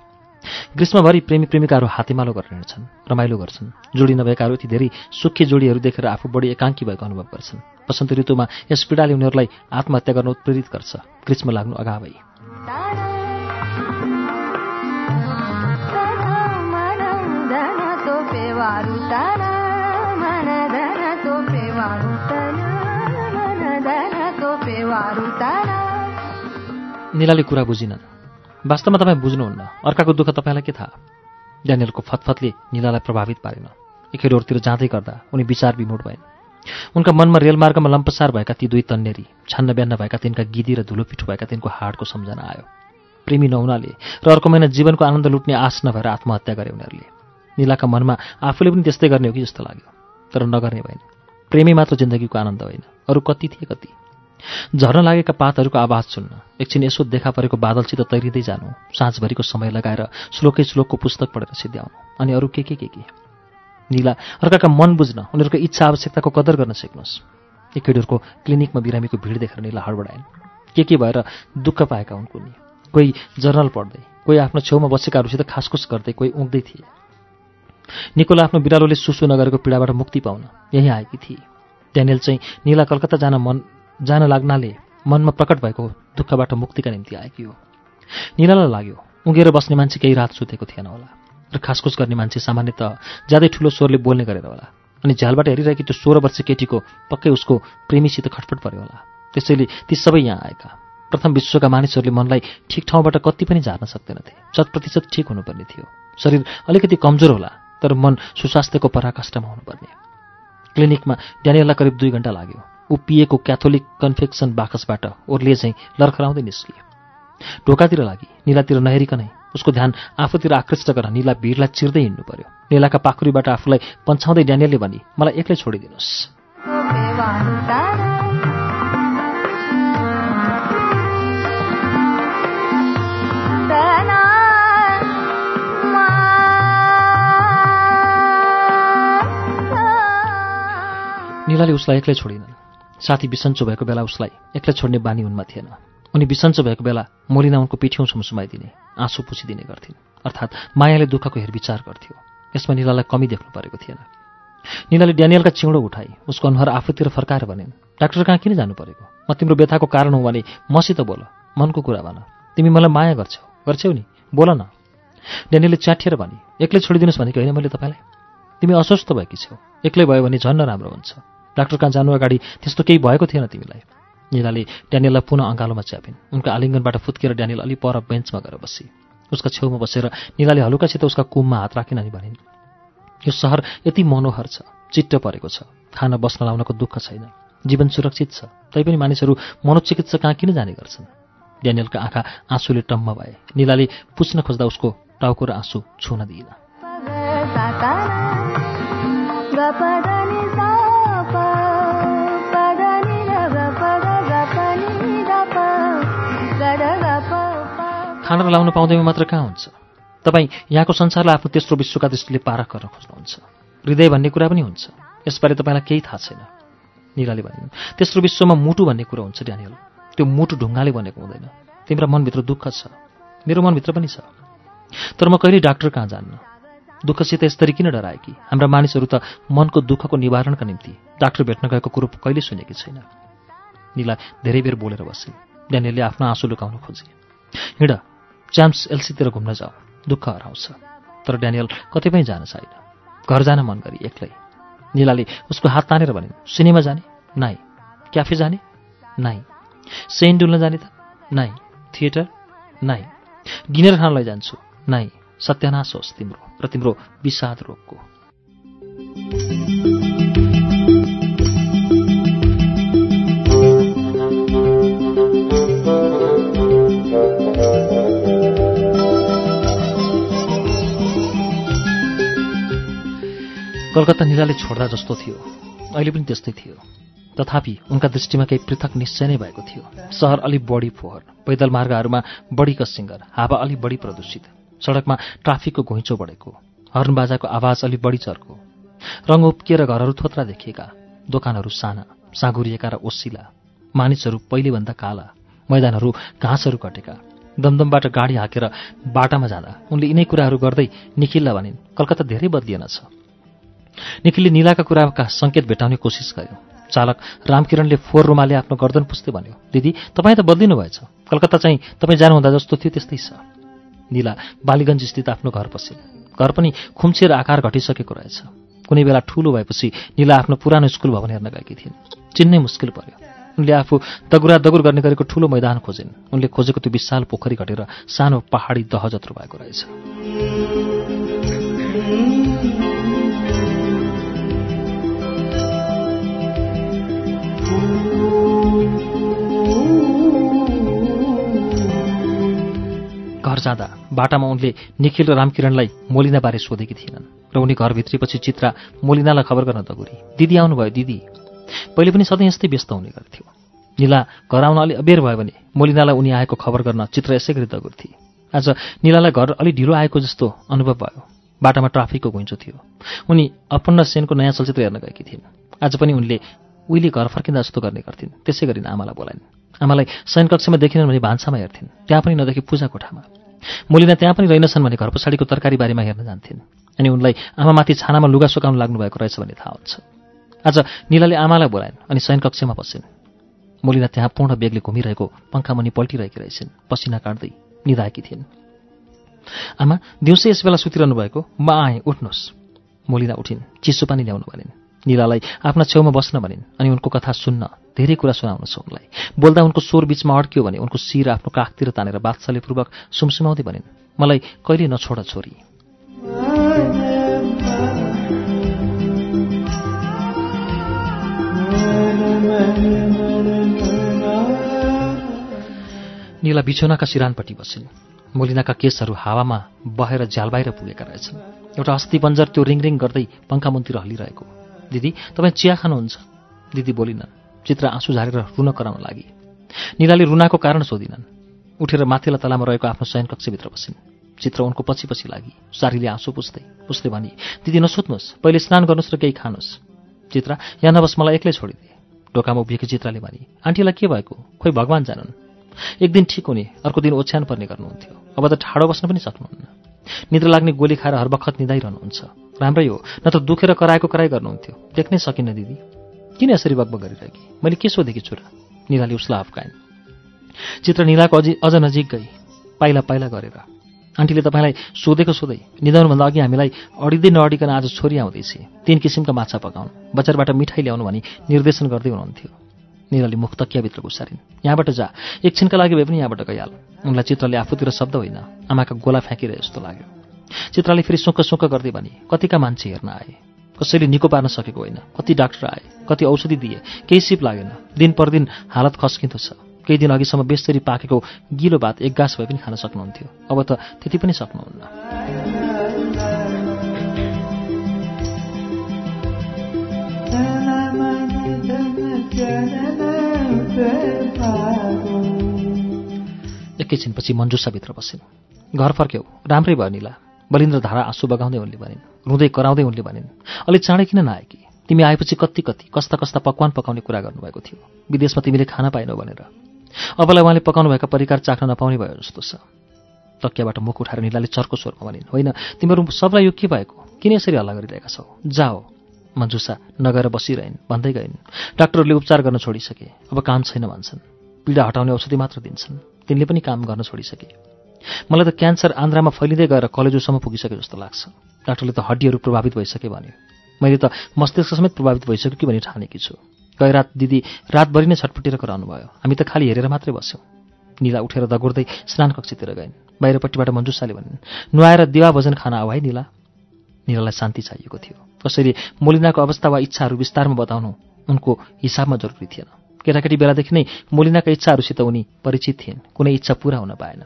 ग्रीष्मभरि प्रेमी प्रेमिकाहरू हातेमालो गरेर हिँड्छन् रमाइलो गर्छन्। जोडी नभएकाहरू यति धेरै सुखी जोडीहरू देखेर आफू बढी एकाङ्की भएको अनुभव गर्छन्। वसन्त ऋतुमा यस पीडाले उनीहरूलाई आत्महत्या गर्न उत्प्रेरित गर्छ। ग्रीष्म लाग्नु अगावै। निलाले कुरा बुझिनन्। वास्तवमा तपाईँ बुझ्नुहुन्न अर्काको दुःख तपाईँलाई के थाहा? ड्यानियलको फतफतले निलालाई प्रभावित पारेन। एकेडोरतिर जाँदै गर्दा उनी विचार विमोड भएन उनका मनमा रेलमार्गमा लम्पसार भएका ती दुई तन्नेरी छन्न बिहान भएका तिनका गिदी र धुलो पिठो भएका तिनको हाडको सम्झना आयो। प्रेमी नहुनाले र अर्को महिना जीवनको आनन्द लुट्ने आश नभएर आत्महत्या गरे उनीहरूले। निलाका मनमा आफूले पनि त्यस्तै गर्ने हो कि जस्तो लाग्यो तर नगर्ने भएन। प्रेमी मात्र जिन्दगीको आनन्द होइन अरू कति थिए कति। झर्न लागेका पातहरूको आवाज सुन्न। एकछिन यसो देखा परेको बादलसित तैरिँदै जानु साँझभरिको समय लगाएर श्लोकै श्लोकको पुस्तक पढेर सिद्ध्याउनु अनि अरू के के के के? निला अर्काका मन बुझ्न उनीहरूको इच्छा आवश्यकताको कदर गर्न सिक्नुहोस्। एकेडोरको क्लिनिकमा बिरामीको भिड देखेर निला हडबडाइन्। के के भएर दुःख पाएका उनको नि कोही जर्नल पढ्दै कोही आफ्नो छेउमा बसेकाहरूसित खासखुस गर्दै कोही उग्दै थिए। निकोला आफ्नो बिरालोले सुसु नगरेको पीडाबाट मुक्ति पाउन यहीँ आएकी थिए। ड्यानियल चाहिँ निला कलकत्ता जान मन जान लाग्नाले मनमा प्रकट भएको दुःखबाट मुक्तिका निम्ति आएकी हो। निलालाई लाग्यो। उगेर बस्ने मान्छे केही रात सुतेको थिएन होला। र खासखुस गर्ने मान्छे सामान्यतः ज्यादै ठुलो स्वरले बोल्ने गरेर होला। अनि झ्यालबाट हेरिरहेकी त्यो सोह्र वर्ष केटीको पक्कै उसको प्रेमीसित खटपट पऱ्यो होला। त्यसैले ती सबै यहाँ आएका। प्रथम विश्वका मानिसहरूले मनलाई ठिक ठाउँबाट कति पनि झार्न सक्दैनथे। शत प्रतिशत ठिक हुनुपर्ने थियो। शरीर अलिकति कमजोर होला तर मन सुस्वास्थ्यको पराकाष्ठमा हुनुपर्ने। क्लिनिकमा ड्यानियललाई करिब दुई घन्टा लाग्यो। ऊ पिएको क्याथोलिक कन्फेक्सन बाकसबाट ओर्लिए चाहिँ लर्खराउँदै निस्कियो। ढोकातिर लागि निलातिर नहेरिकनै उसको ध्यान आफूतिर आकृष्ट गरेर निला भिडलाई चिर्दै हिँड्नु पर्यो निलाका पाखुरीबाट आफूलाई पन्छाउँदै ड्यानियलले भनी मलाई एक्लै छोडिदिनुहोस्। निलाले उसलाई एक्लै छोडिनन्। साथी बिसन्चो भएको बेला उसलाई एक्लै छोड्ने बानी उनमा थिएन। उनी बिसन्चो भएको बेला मोलिना उनको पिठ्यौँ सुमसुमाइदिने आँसु पुछिदिने गर्थिन्। अर्थात् मायाले दुःखको हेरविचार गर्थ्यो। यसमा निलालाई कमी देख्नु परेको थिएन। निलाले ड्यानियलका चिउँडो उठाई उसको अनुहार आफूतिर फर्काएर भनिन् डाक्टर कहाँ किन जानु परेको? म तिम्रो व्यथाको कारण हो भने मसित बोल मनको कुरा भन। तिमी मलाई माया गर्छौ। गर्छौ नि बोल न। ड्यानियलले च्याठिएर भने एक्लै छोडिदिनुहोस् भनेको होइन मैले तपाईँलाई। तिमी अस्वस्थ भएकी छौ। एक्लै भयो भने झन्न राम्रो हुन्छ। डाक्टर कहाँ जानु अगाडि त्यस्तो केही भएको थिएन तिमीलाई। निलाले ड्यानियललाई पुनः अँगालोमा च्यापिन्। उनका आलिङ्गनबाट फुत्केर ड्यानियल अलि पर बेन्चमा गएर बसी। उसका छेउमा बसेर निलाले हलुकासित उसका कुममा हात राखिन अनि भनिन् यो सहर यति मनोहर छ चिट्ट परेको छ। खान बस्न लाउनको दुःख छैन। जीवन सुरक्षित छ। तैपनि मानिसहरू मनोचिकित्सक कहाँ किन जाने गर्छन्? ड्यानियलका आँखा आँसुले टम्म भए। निलाले पुस्न खोज्दा उसको टाउको र आँसु छुन दिइन। खाना लाउन पाउँदैमा मात्र कहाँ हुन्छ? तपाईँ यहाँको संसारलाई आफ्नो तेस्रो विश्वका दृष्टिले पारख गर्न खोज्नुहुन्छ। हृदय भन्ने कुरा पनि हुन्छ। यसबारे तपाईँलाई केही थाहा छैन। निराले भनिन् तेस्रो विश्वमा मुटु भन्ने कुरो हुन्छ ड्यानियल। त्यो मुटु ढुङ्गाले बनेको हुँदैन। तिम्रो मनभित्र दुःख छ। मेरो मनभित्र पनि छ। तर म कहिले डाक्टर कहाँ जान्न? दुःखसित यसरी किन डराए कि? हाम्रा मानिसहरू त मनको दुःखको निवारणका निम्ति डाक्टर भेट्न गएको कुरो कहिले सुनेकी छैन। निला धेरै बेर बोलेर बसे ड्यानियलले आफ्नो आँसु लुकाउन खोजे। हिँड। च्याम्स एलसीतिर घुम्न जाऊ। दुःख हराउँछ। तर ड्यानियल कतै पनि जान छैन घर जान मन गरी एक्लै। निलाले उसको हात तानेर भनिन् सिनेमा जाने? नाइ। क्याफे जाने? नाइ। सेन्ट डुल्न जाने त? नाइ। थिएटर? नाइ। डिनर खान लैजान्छु नाइ। सत्यानाश होस् तिम्रो। र तिम्रो विषाद रोगको। कलकत्ता निराले छोड्दा जस्तो थियो। अहिले पनि त्यस्तै थियो। तथापि उनका दृष्टिमा केही पृथक निश्चय नै भएको थियो। सहर अलि बढी फोहोर पैदल मार्गहरूमा बढी कसिङ्गर हावा अलि बढी प्रदूषित। सडकमा ट्राफिकको घुइँचो बढेको हर्न बाजाको आवाज अलि बढी चर्को। रङ उप्किएर घरहरू थोत्रा देखिएका दोकानहरू साना साँगुरिएका र ओसिला। मानिसहरू पहिलेभन्दा काला मैदानहरू घाँसहरू कटेका। दमदमबाट गाडी हाकेर बाटामा जाँदा उनले यिनै कुराहरू गर्दै निखिललाई भनिन् कलकत्ता धेरै बदलिएन छ। निखिलले निलाका कुराका सङ्केत भेटाउने कोसिस गर्यो। चालक रामकिरणले फोहोर रुमाले आफ्नो गर्दन पुस्दै भन्यो दिदी तपाईँ त बदलिनु भएछ। कलकत्ता चाहिँ तपाईँ जानुहुँदा जस्तो थियो त्यस्तै छ। निला बालीगञ्ज स्थित आफ्नो घर पसिन् घर पनि खुम्चिएर आकार घटिसकेको रहेछ। कुनै बेला ठुलो भएपछि निला आफ्नो पुरानो स्कुल भवन हेर्न गएकी थिइन्। चिन्नै मुस्किल पर्यो। उनले आफू दगुरा दगुर गर्ने गरेको ठुलो मैदान खोजिन्। उनले खोजेको त्यो विशाल पोखरी घटेर सानो पहाडी दह जत्रो भएको रहेछ। जाँदा बाटामा उनले निखिल र रामकिरणलाई मोलिनाबारे सोधेकी थिएनन् र उनी घरभित्रीपछि चित्रा मोलिनालाई खबर गर्न दगुरी। दिदी आउनुभयो दिदी। पहिले पनि सधैँ यस्तै व्यस्त हुने गर्थ्यो। निला घर आउन अलि अबेर भयो भने मोलिनालाई उनी आएको खबर गर्न चित्र यसै गरी दगुर्थे आज निलालाई घर अलि ढिलो आएको जस्तो अनुभव भयो। बाटामा ट्राफिकको घुइँचो थियो। उनी अपन्न सेनको नयाँ चलचित्र हेर्न गएकी थिइन्। आज पनि उनले उहिले घर फर्किँदा जस्तो गर्ने गर्थिन्। त्यसै गरी आमालाई बोलाइन्। आमालाई शयन कक्षमा देखिनन् भने भान्सामा हेर्थिन्। त्यहाँ पनि नदेखि पूजा कोठामा मोलिना त्यहाँ पनि रहेनछन् भने घर पछाडिको तरकारी बारीमा हेर्न जान्थिन्। अनि उनलाई आमामाथि छानामा लुगा सुकाउनु लाग्नु भएको रहेछ भन्ने थाहा हुन्छ। आज निलाले आमालाई बोलाइन् अनि शयन कक्षमा बसिन्। मोलिना त्यहाँ पूर्ण बेगले घुमिरहेको पङ्खामुनि पल्टिरहेकी रहेछन्। पसिना काट्दै निधाएकी थिइन्। आमा दिउँसै यस बेला सुतिरहनु भएको म आएँ उठ्नुहोस्। मोलिना उठिन् चिसो पानी ल्याउनु भनिन्। निलालाई आफ्ना छेउमा बस्न भनिन् अनि उनको कथा सुन्न धेरै कुरा सुनाउनु छ उनलाई। बोल्दा उनको स्वर बिचमा अड्क्यो भने उनको शिर आफ्नो काखतिर तानेर बात्सल्यपूर्वक सुमसुमाउँदै भनिन् मलाई कहिले नछोड छोरी। निला बिछोनाका सिरानपट्टि बसिन्। मोलिनाका केसहरू हावामा बहेर झ्याल बाहिर पुगेका रहेछन्। एउटा अस्थिपञ्जर त्यो रिङ गर्दै पङ्खामुन्तिर हलिरहेको। दिदी तपाईँ चिया खानुहुन्छ? दिदी बोलिनन् चित्र आँसु झारेर रुन कराउन लागि। निलाले रुनाको कारण सोधिनन्। उठेर माथिल्ला तलामा रहेको आफ्नो शयन कक्षभित्र बसिन्। चित्र उनको पछि पछि लागि सारीले आँसु पुस्दै पुस्दै भनी दिदी नसोध्नुहोस् पहिले स्नान गर्नुहोस् र केही खानुहोस्। चित्रा यहाँ नबस मलाई एक्लै छोडिदिए। ढोकामा उभिएकी चित्राले भनी आन्टीलाई के भएको? खोइ भगवान् जानन्। एक दिन ठिक हुने अर्को दिन ओछ्यान पर्ने गर्नुहुन्थ्यो। अब त ठाडो बस्न पनि सक्नुहुन्न। निद्रा लाग्ने गोली खाएर हर बखत निधाइरहनुहुन्छ। राम्रै हो नत्र दुखेर कराएको कराई गर्नुहुन्थ्यो। देख्नै सकिनँ दिदी। किन यसरी बकबक गरिरहेकी? मैले के सोधेकी छु र निलाले उसलाई अफ्काइन् चित्र निलाको अझै अझ नजिक गई। पाइला पाइला गरेर। आन्टीले तपाईँलाई सोधेको सोधै निधाउनुभन्दा अघि हामीलाई अडिँदै नअडिकन आज छोरी आउँदैछ। तीन किसिमका माछा पकाउनु। बजारबाट मिठाई ल्याउनु भनी निर्देशन गर्दै हुनुहुन्थ्यो। निराले मुख तकियाभित्र घुसारिन् यहाँबाट जा। एकछिनका लागि भए पनि यहाँबाट गइहाल। उनलाई चित्रले आफूतिर शब्द होइन। आमाका गोला फ्याँकिरहे जस्तो लाग्यो। चित्रले फेरि सुक्क सुक्क गर्दै भने कतिका मान्छे हेर्न आए? कसैले निको पार्न सकेको होइन। कति डाक्टर आए? कति औषधि दिए? केही सिप लागेन। दिन पर दिन हालत खस्किँदो छ। केही दिन अघिसम्म बेस्तरी पाकेको गिलो भात एक गाँस भए पनि खान सक्नुहुन्थ्यो। अब त त्यति पनि सक्नुहुन्न। एकैछिनपछि मन्जुसाभित्र बसिन् घर फर्क्यौ। राम्रै भयो निला बलिन्द्र धारा आँसु बगाउँदै उनले भनिन् रुँदै कराउँदै उनले भनिन् अलिक चाँडै किन नआएकी तिमी आएपछि कति कति कस्ता कस्ता पकवान पकाउने कुरा गर्नुभएको थियो। विदेशमा तिमीले खाना पाएनौ भनेर। अबलाई उहाँले पकाउनुभएका परिकार चाख्न नपाउने भयो जस्तो छ। तकियाबाट मुख उठाएर निलाले चर्को स्वरमा भनिन् होइन तिमीहरू सबलाई यो के भएको? किन यसरी हल्ला गरिरहेका छौ? जाओ। मन्जुसा नगएर बसिरहन् भन्दै गइन्। डाक्टरहरूले उपचार गर्न छोडिसके। अब काम छैन भन्छन्। पीडा हटाउने औषधि मात्र दिन्छन्। तिनले पनि काम गर्न छोडिसके। मलाई त क्यान्सर आन्द्रामा फैलिँदै गएर कलेजोसम्म पुगिसके जस्तो लाग्छ। डाक्टरले त हड्डीहरू प्रभावित भइसके भन्यो। मैले त मस्तिष्क समेत प्रभावित भइसक्यो कि भनी ठानेकी छु। गए रात दिदी रातभरि नै छटपटेर कराउनु भयो हामी त खालि हेरेर मात्रै बस्यौँ। निला उठेर दगुर्दै स्नान कक्षतिर गइन्। बाहिरपट्टिबाट मन्जुसाले भनिन् नुहाएर दिवा भोजन खाना आऊ है निला। निलालाई शान्ति चाहिएको थियो। कसैले मोलिनाको अवस्था वा इच्छाहरू विस्तारमा बताउनु उनको हिसाबमा जरुरी थिएन। केटाकेटी बेलादेखि नै मोलिनाका इच्छाहरूसित उनी परिचित थिइन्। कुनै इच्छा पूरा हुन पाएन।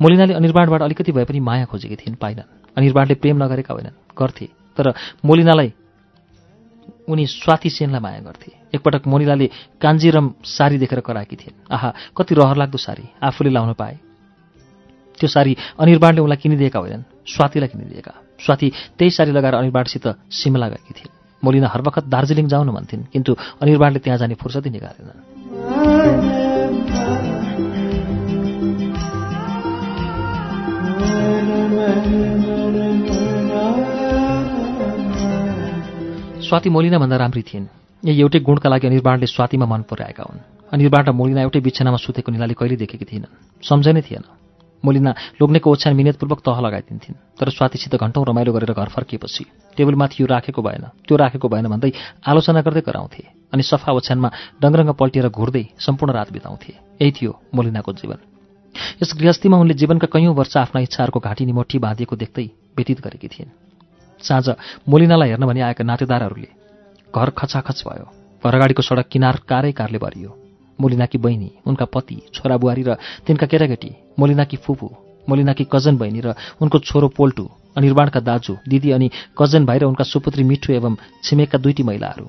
मोलिनाले अनिर्वाणबाट अलिकति भए पनि माया खोजेकी थिइन् पाइनन् अनिर्वाणले प्रेम नगरेका होइनन् गर्थे। तर मोलिनालाई उनी स्वाति सेनलाई माया गर्थे। एकपटक मोनिलाले कान्जीरम सारी देखेर कराएकी थिइन्। आहा कति रहर लाग्दो सारी। आफूले लाउन पाए। त्यो सारी अनिर्वाणले उनलाई किनिदिएका होइनन् स्वातिलाई किनिदिएका। स्वाति त्यही सारी लगाएर अनिर्वाणसित सिमला गएकी थिइन्। मोलिना हर वखत दार्जिलिङ जाउनु भन्थिन् किन्तु अनिर्वाणले त्यहाँ जाने फुर्सदै निकालेन स्वाति मोलिनाभन्दा राम्री थिइन्। यही एउटै गुणका लागि अनिर्वाणले स्वातिमा मन पराएका हुन्। अनिर्वाण र मोलिना एउटै बिछनामा सुतेको निलाले कहिले देखेकी थिएनन्। सम्झनै थिएन। मोलिना लोग्नेको ओछ्यान मिनेतपूर्वक तह लगाइदिन्थिन्। तर स्वातिसित घन्टौँ रमाइलो गरेर घर फर्किएपछि टेबलमाथि यो राखेको भएन। त्यो राखेको भएन भन्दै आलोचना गर्दै कराउँथे अनि सफा ओछ्यानमा डङरङ्ग पल्टिएर घुर्दै सम्पूर्ण रात बिताउँथे। यही थियो मोलिनाको जीवन। यस गृहस्थीमा उनले जीवनका कैयौँ वर्ष आफ्ना इच्छाहरूको घाँटी निमोठी बाँधिएको देख्दै व्यतीत गरेकी थिइन्। साँझ मोलिनालाई हेर्न भनी आएका नातेदारहरूले घर खचाखच भयो। घर अगाडिको सडक किनार कारै कारले भरियो। मोलिनाकी बहिनी उनका पति छोरा बुहारी र तिनका केटाकेटी मोलिनाकी फुपू मोलिनाकी कजन बहिनी र उनको छोरो पोल्टु अनिर्वाणका दाजु दिदी अनि कजन भाइ र उनका सुपुत्री मिठु एवं छिमेकका दुईटी महिलाहरू।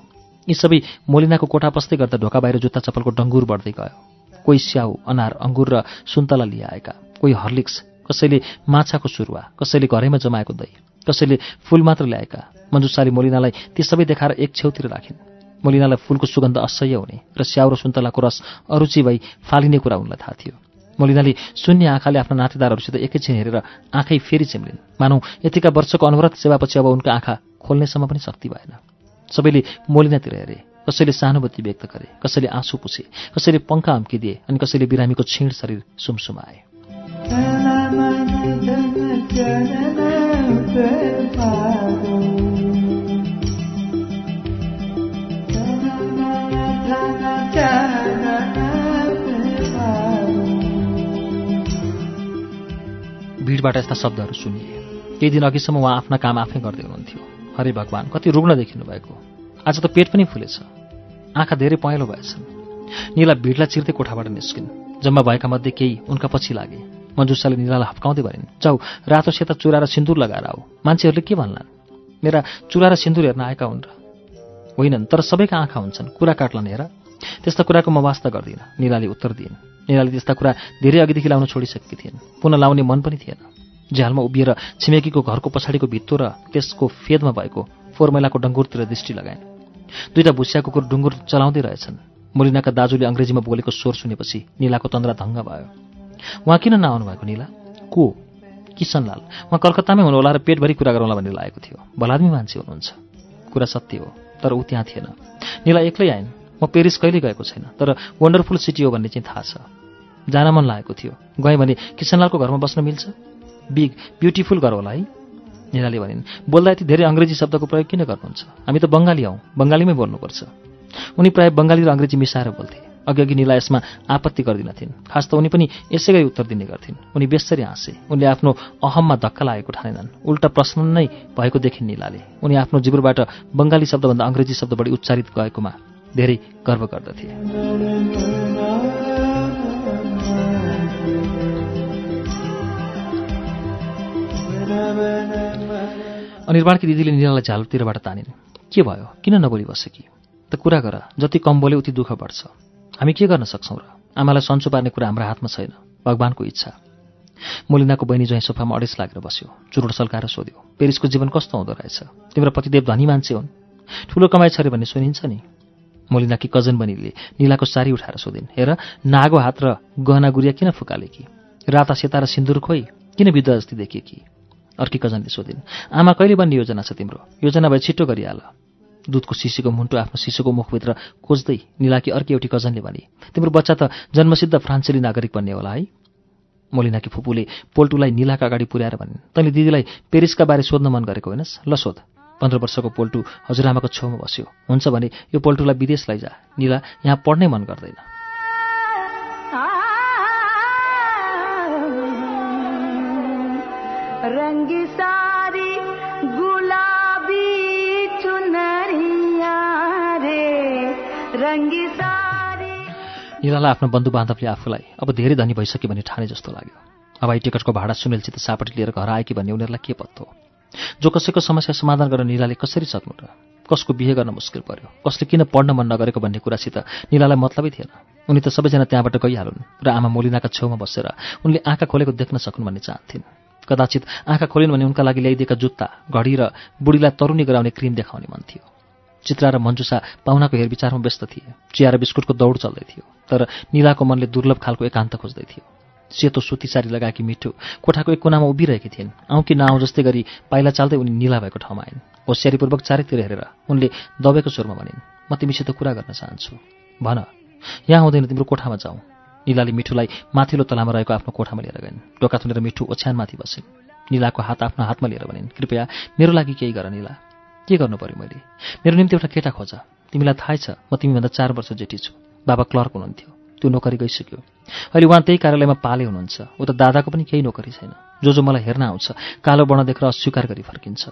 यी सबै मोलिनाको कोठा पस्दै गर्दा ढोका बाहिर जुत्ता चप्पलको डङ्गुर बढ्दै गयो। कोही स्याउ अनार अङ्गुर र सुन्तला लिएआएका कोही हर्लिक्स कसैले माछाको सुरुवा कसैले घरैमा जमाएको दही कसैले फुल मात्र ल्याएका। मन्जुसारी मोलिनालाई ती सबै देखाएर एक छेउतिर राखिन्। मोलिनालाई फुलको सुगन्ध असह्य हुने र स्याउ र सुन्तलाको रस अरुचि भई फालिने कुरा उनलाई थाहा थियो। मोलिनाले शून्य आँखाले आफ्ना नातेदारहरूसित एकैछिन हेरेर आँखै फेरि चिम्लिन्। मानौ यतिका वर्षको अनवरत सेवापछि अब उनका आँखा खोल्नेसम्म पनि शक्ति भएन। सबैले मोलिनातिर हेरे कसैले सहानुभूति व्यक्त गरे कसैले आँसु पुछे कसैले पङ्खा अम्किदिए अनि कसैले बिरामीको छिण शरीर सुमसुमाए। भिडबाट यस्ता शब्दहरू सुनिए। केही दिन अघिसम्म उहाँ आफ्ना काम आफै गर्दै हुनुहुन्थ्यो। हरे भगवान् कति रुग्ण देखिनु भएको? आज त पेट पनि फुलेछ। आँखा धेरै पहेँलो भएछन्। निला भिडलाई चिर्दै कोठाबाट निस्किन्। जम्मा भएका मध्ये केही उनका पछि लागे। मन्जुसाले निलालाई हप्काउँदै भनिन् जाऊ रातो सेता चुरा र सिन्दुर लगाएर आऊ। मान्छेहरूले के भन्लान्? मेरा चुरा र सिन्दुर हेर्न आएका हुन् र? होइनन् तर सबैका आँखा हुन्छन्। कुरा काट्लान् हेर। त्यस्ता कुराको म वास्ता गर्दिनँ। निलाले उत्तर दिइन्। निलाले त्यस्ता कुरा धेरै अघिदेखि लाउन छोडिसकेकी थिइन् पुनः लाउने मन पनि थिएन। झ्यालमा उभिएर छिमेकीको घरको पछाडिको भित्तो र त्यसको फेदमा भएको फोहोर मैलाको डङ्गुरतिर दृष्टि लगाइन्। दुईटा भुसिया कुकुर डुङ्गुर चलाउँदै रहेछन्। मुलिनाका दाजुले अङ्ग्रेजीमा बोलेको स्वर सुनेपछि निलाको तन्द्रा धङ्ग भयो। उहाँ किन नआउनु भएको निला? को? किसनलाल? उहाँ कलकत्तामै हुनुहोला र पेटभरि कुरा गरौँला भनेर लागेको थियो। भलादमी मान्छे हुनुहुन्छ। कुरा सत्य हो तर ऊ त्यहाँ थिएन। निला एक्लै आइन्। म पेरिस कहिले गएको छैन तर वन्डरफुल सिटी हो भन्ने चाहिँ थाहा छ। जान मन लागेको थियो। गएँ भने किसनलालको घरमा बस्न मिल्छ? बिग ब्युटिफुल घर होला है। निलाले भनिन् बोल्दा यति धेरै अङ्ग्रेजी शब्दको प्रयोग किन गर्नुहुन्छ? हामी त बङ्गाली हौँ बङ्गालीमै बोल्नुपर्छ। उनी प्रायः बङ्गाली र अङ्ग्रेजी मिसाएर बोल्थे। अघि अघि निला यसमा आपत्ति गर्दिनथिन्। खास त उनी पनि यसै गरी उत्तर दिने गर्थिन्। उनी बेसरी हाँसे। उनले आफ्नो अहममा धक्का लागेको ठानेनन्। उल्टा प्रश्न नै भएको देखिन् निलाले। उनी आफ्नो जिब्रोबाट बङ्गाली शब्दभन्दा अङ्ग्रेजी शब्द बढी उच्चारित गएकोमा धेरै गर्व गर्दथे। अनिर्वाणकी दिदीले निलालाई झालुतिरबाट तानिन्। के भयो? किन नबोली बसे कि? त कुरा गर जति कम बोले उति दुःख बढ्छ। हामी के गर्न सक्छौँ र? आमालाई सन्चो पार्ने कुरा हाम्रो हातमा छैन भगवान्को इच्छा। मोलिनाको बहिनी ज्वाइँ सोफामा अडेस लागेर बस्यो चुरोट सल्काएर सोध्यो पेरिसको जीवन कस्तो हुँदो रहेछ? तिम्रो पतिदेव धनी मान्छे हुन्। ठुलो कमाइ छ भन्ने सुनिन्छ नि। मोलिनाकी कजन बहिनीले निलाको सारी उठाएर सोधिन् हेर नागो हात र गहना गुरिया किन फुकाले कि? राता सेता र सिन्दुर खोइ किन विद्या जस्तै देखिए कि? अर्की कजनले सोधिन् आमा कहिले बन्ने योजना छ तिम्रो? योजना भए छिट्टो गरिहाल। दुधको सिसीको मुन्टो आफ्नो सिसोको मुखभित्र खोज्दै निलाकी अर्की एउटी कजनले भने तिम्रो बच्चा त जन्मसिद्ध फ्रान्सेली नागरिक बन्ने होला है? मोलिनाकी फुपूले पोल्टुलाई निलाका अगाडि पुर्याएर भनिन् तैँले दिदीलाई पेरिसका बारे सोध्न मन गरेको होइनस्? ल सोध। पन्ध्र वर्षको पोल्टु हजुरआमाको छेउमा बस्यो। हुन्छ भने यो पोल्टुलाई विदेश लैजा। निला यहाँ पढ्नै मन गर्दैन। रङ्गी सारी गुलाबी चुनरिया रे। रङ्गी सारी निलालाई आफ्नो बन्धु बान्धवले आफूलाई अब धेरै धनी भइसक्यो भने ठाने जस्तो लाग्यो। हवाई टिकटको भाडा सुनिलसित सापट लिएर घर आयो कि भन्ने उनीहरूलाई के पत्तो? जो कसैको समस्या समाधान गर्न निलाले कसरी सक्नु र कसको बिहे गर्न मुस्किल पर्यो? कसले किन पढ्न मन नगरेको भन्ने कुरासित निलालाई मतलबै थिएन। उनी त सबैजना त्यहाँबाट गइहालुन् र आमा मोलिनाका छेउमा बसेर उनले आँखा खोलेको देख्न सकुन् भन्ने चाहन्थिन्। कदाचित आँखा खोलिन् भने उनका लागि ल्याइदिएका जुत्ता घडी र बुढीलाई तरुनी गराउने क्रिम देखाउने मन थियो। चित्रा र मन्जुसा पाहुनाको हेरविचारमा व्यस्त थिए। चिया र बिस्कुटको दौड चल्दै थियो तर निलाको मनले दुर्लभ खालको एकान्त खोज्दै थियो। सेतो सुती सारी लगाएकी मिठो कोठाको एक कुनामा उभिरहेकी थिइन्। आउँ कि नआउँ जस्तै गरी पाइला चाल्दै उनी निला भएको ठाउँमा आइन्। होसियारीपूर्वक चारैतिर हेरेर उनले दबेको स्वरमा भनिन् म तिमीसित कुरा गर्न चाहन्छु। भन यहाँ हुँदैन तिम्रो कोठामा जाउँ। निलाले मिठुलाई माथिल्लो तलामा रहेको आफ्नो कोठामा लिएर गइन्। टोका थुनेर मिठु ओछ्यानमाथि बसिन्। निलाको हात आफ्नो हातमा लिएर भनिन् कृपया मेरो लागि केही गर निला। के गर्नु पर्यो मैले? मेरो निम्ति एउटा केटा खोज। तिमीलाई थाहै छ म तिमीभन्दा चार वर्ष जेठी छु। बाबा क्लर्क हुनुहुन्थ्यो। त्यो नोकरी गइसक्यो। अहिले उहाँ त्यही कार्यालयमा पाले हुनुहुन्छ। ऊ त दादाको पनि केही नोकरी छैन। जो जो मलाई हेर्न आउँछ कालो बर्ण देखेर अस्वीकार गरी फर्किन्छ।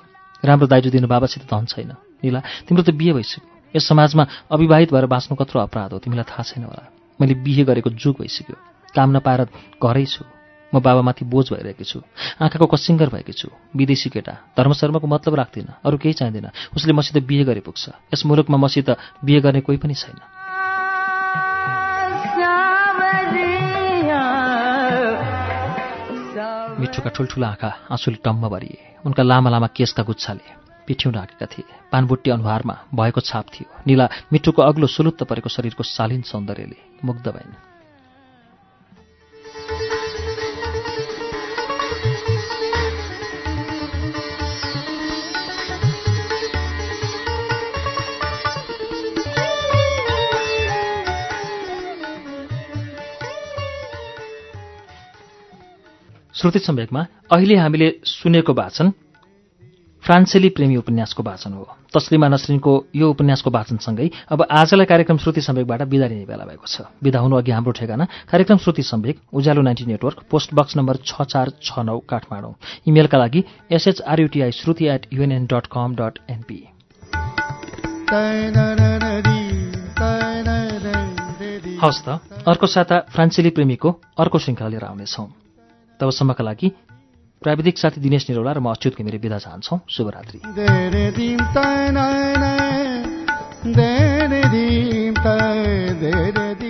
राम्रो दाइजो दिनु बाबासित धन छैन। निला तिम्रो त बिहे भइसक्यो। यस समाजमा अविवाहित भएर बाँच्नु कत्रो अपराध हो तिमीलाई थाहा छैन होला। मैले बिहे गरेको जुग भइसक्यो। काम नपाएर घरै छु। म बाबामाथि बोझ भइरहेकी छु। आँखाको कसिङ्गर भएकी छु। विदेशी केटा। धर्मशर्माको मतलब राख्दिनँ। अरू केही चाहिँदैन। उसले मसित बिहे गरे पुग्छ। यस मुलुकमा मसित बिहे गर्ने कोही पनि छैन। मिठुका ठुल्ठुला आँखा आँसुले टम्म भरिए। उनका लामा लामा केसका गुच्छाले पिठ्यौँ ढाकेका थिए। पानबुट्टी अनुहारमा भएको छाप थियो। निला मिठुको अग्लो सुलुत्त परेको शरीरको शालीन सौन्दर्यले मुग्ध भइन्। श्रुति सम्वेकमा अहिले हामीले सुनेको वाचन फ्रान्सेली प्रेमी उपन्यासको वाचन हो। तस्लिमा नसरिनको यो उपन्यासको वाचनसँगै अब आजलाई कार्यक्रम श्रुति सम्वेकबाट बिदा लिने बेला भएको छ। बिदा हुनु अघि हाम्रो ठेगाना। कार्यक्रम Shruti Sambeg Ujyalo ninety network post box number छ चार छ नौ काठमाडौँ। इमेलका लागि SHRUTI Shruti at UNN dot com dot NP हवस् त अर्को साता फ्रान्सेली प्रेमीको अर्को श्रृङ्खला लिएर आउनेछौँ तबसम्मका लागि प्राविधिक साथी दिनेश निरौला र म अच्युत घिमिरे विदा चाहन्छौँ। शुभरात्रि।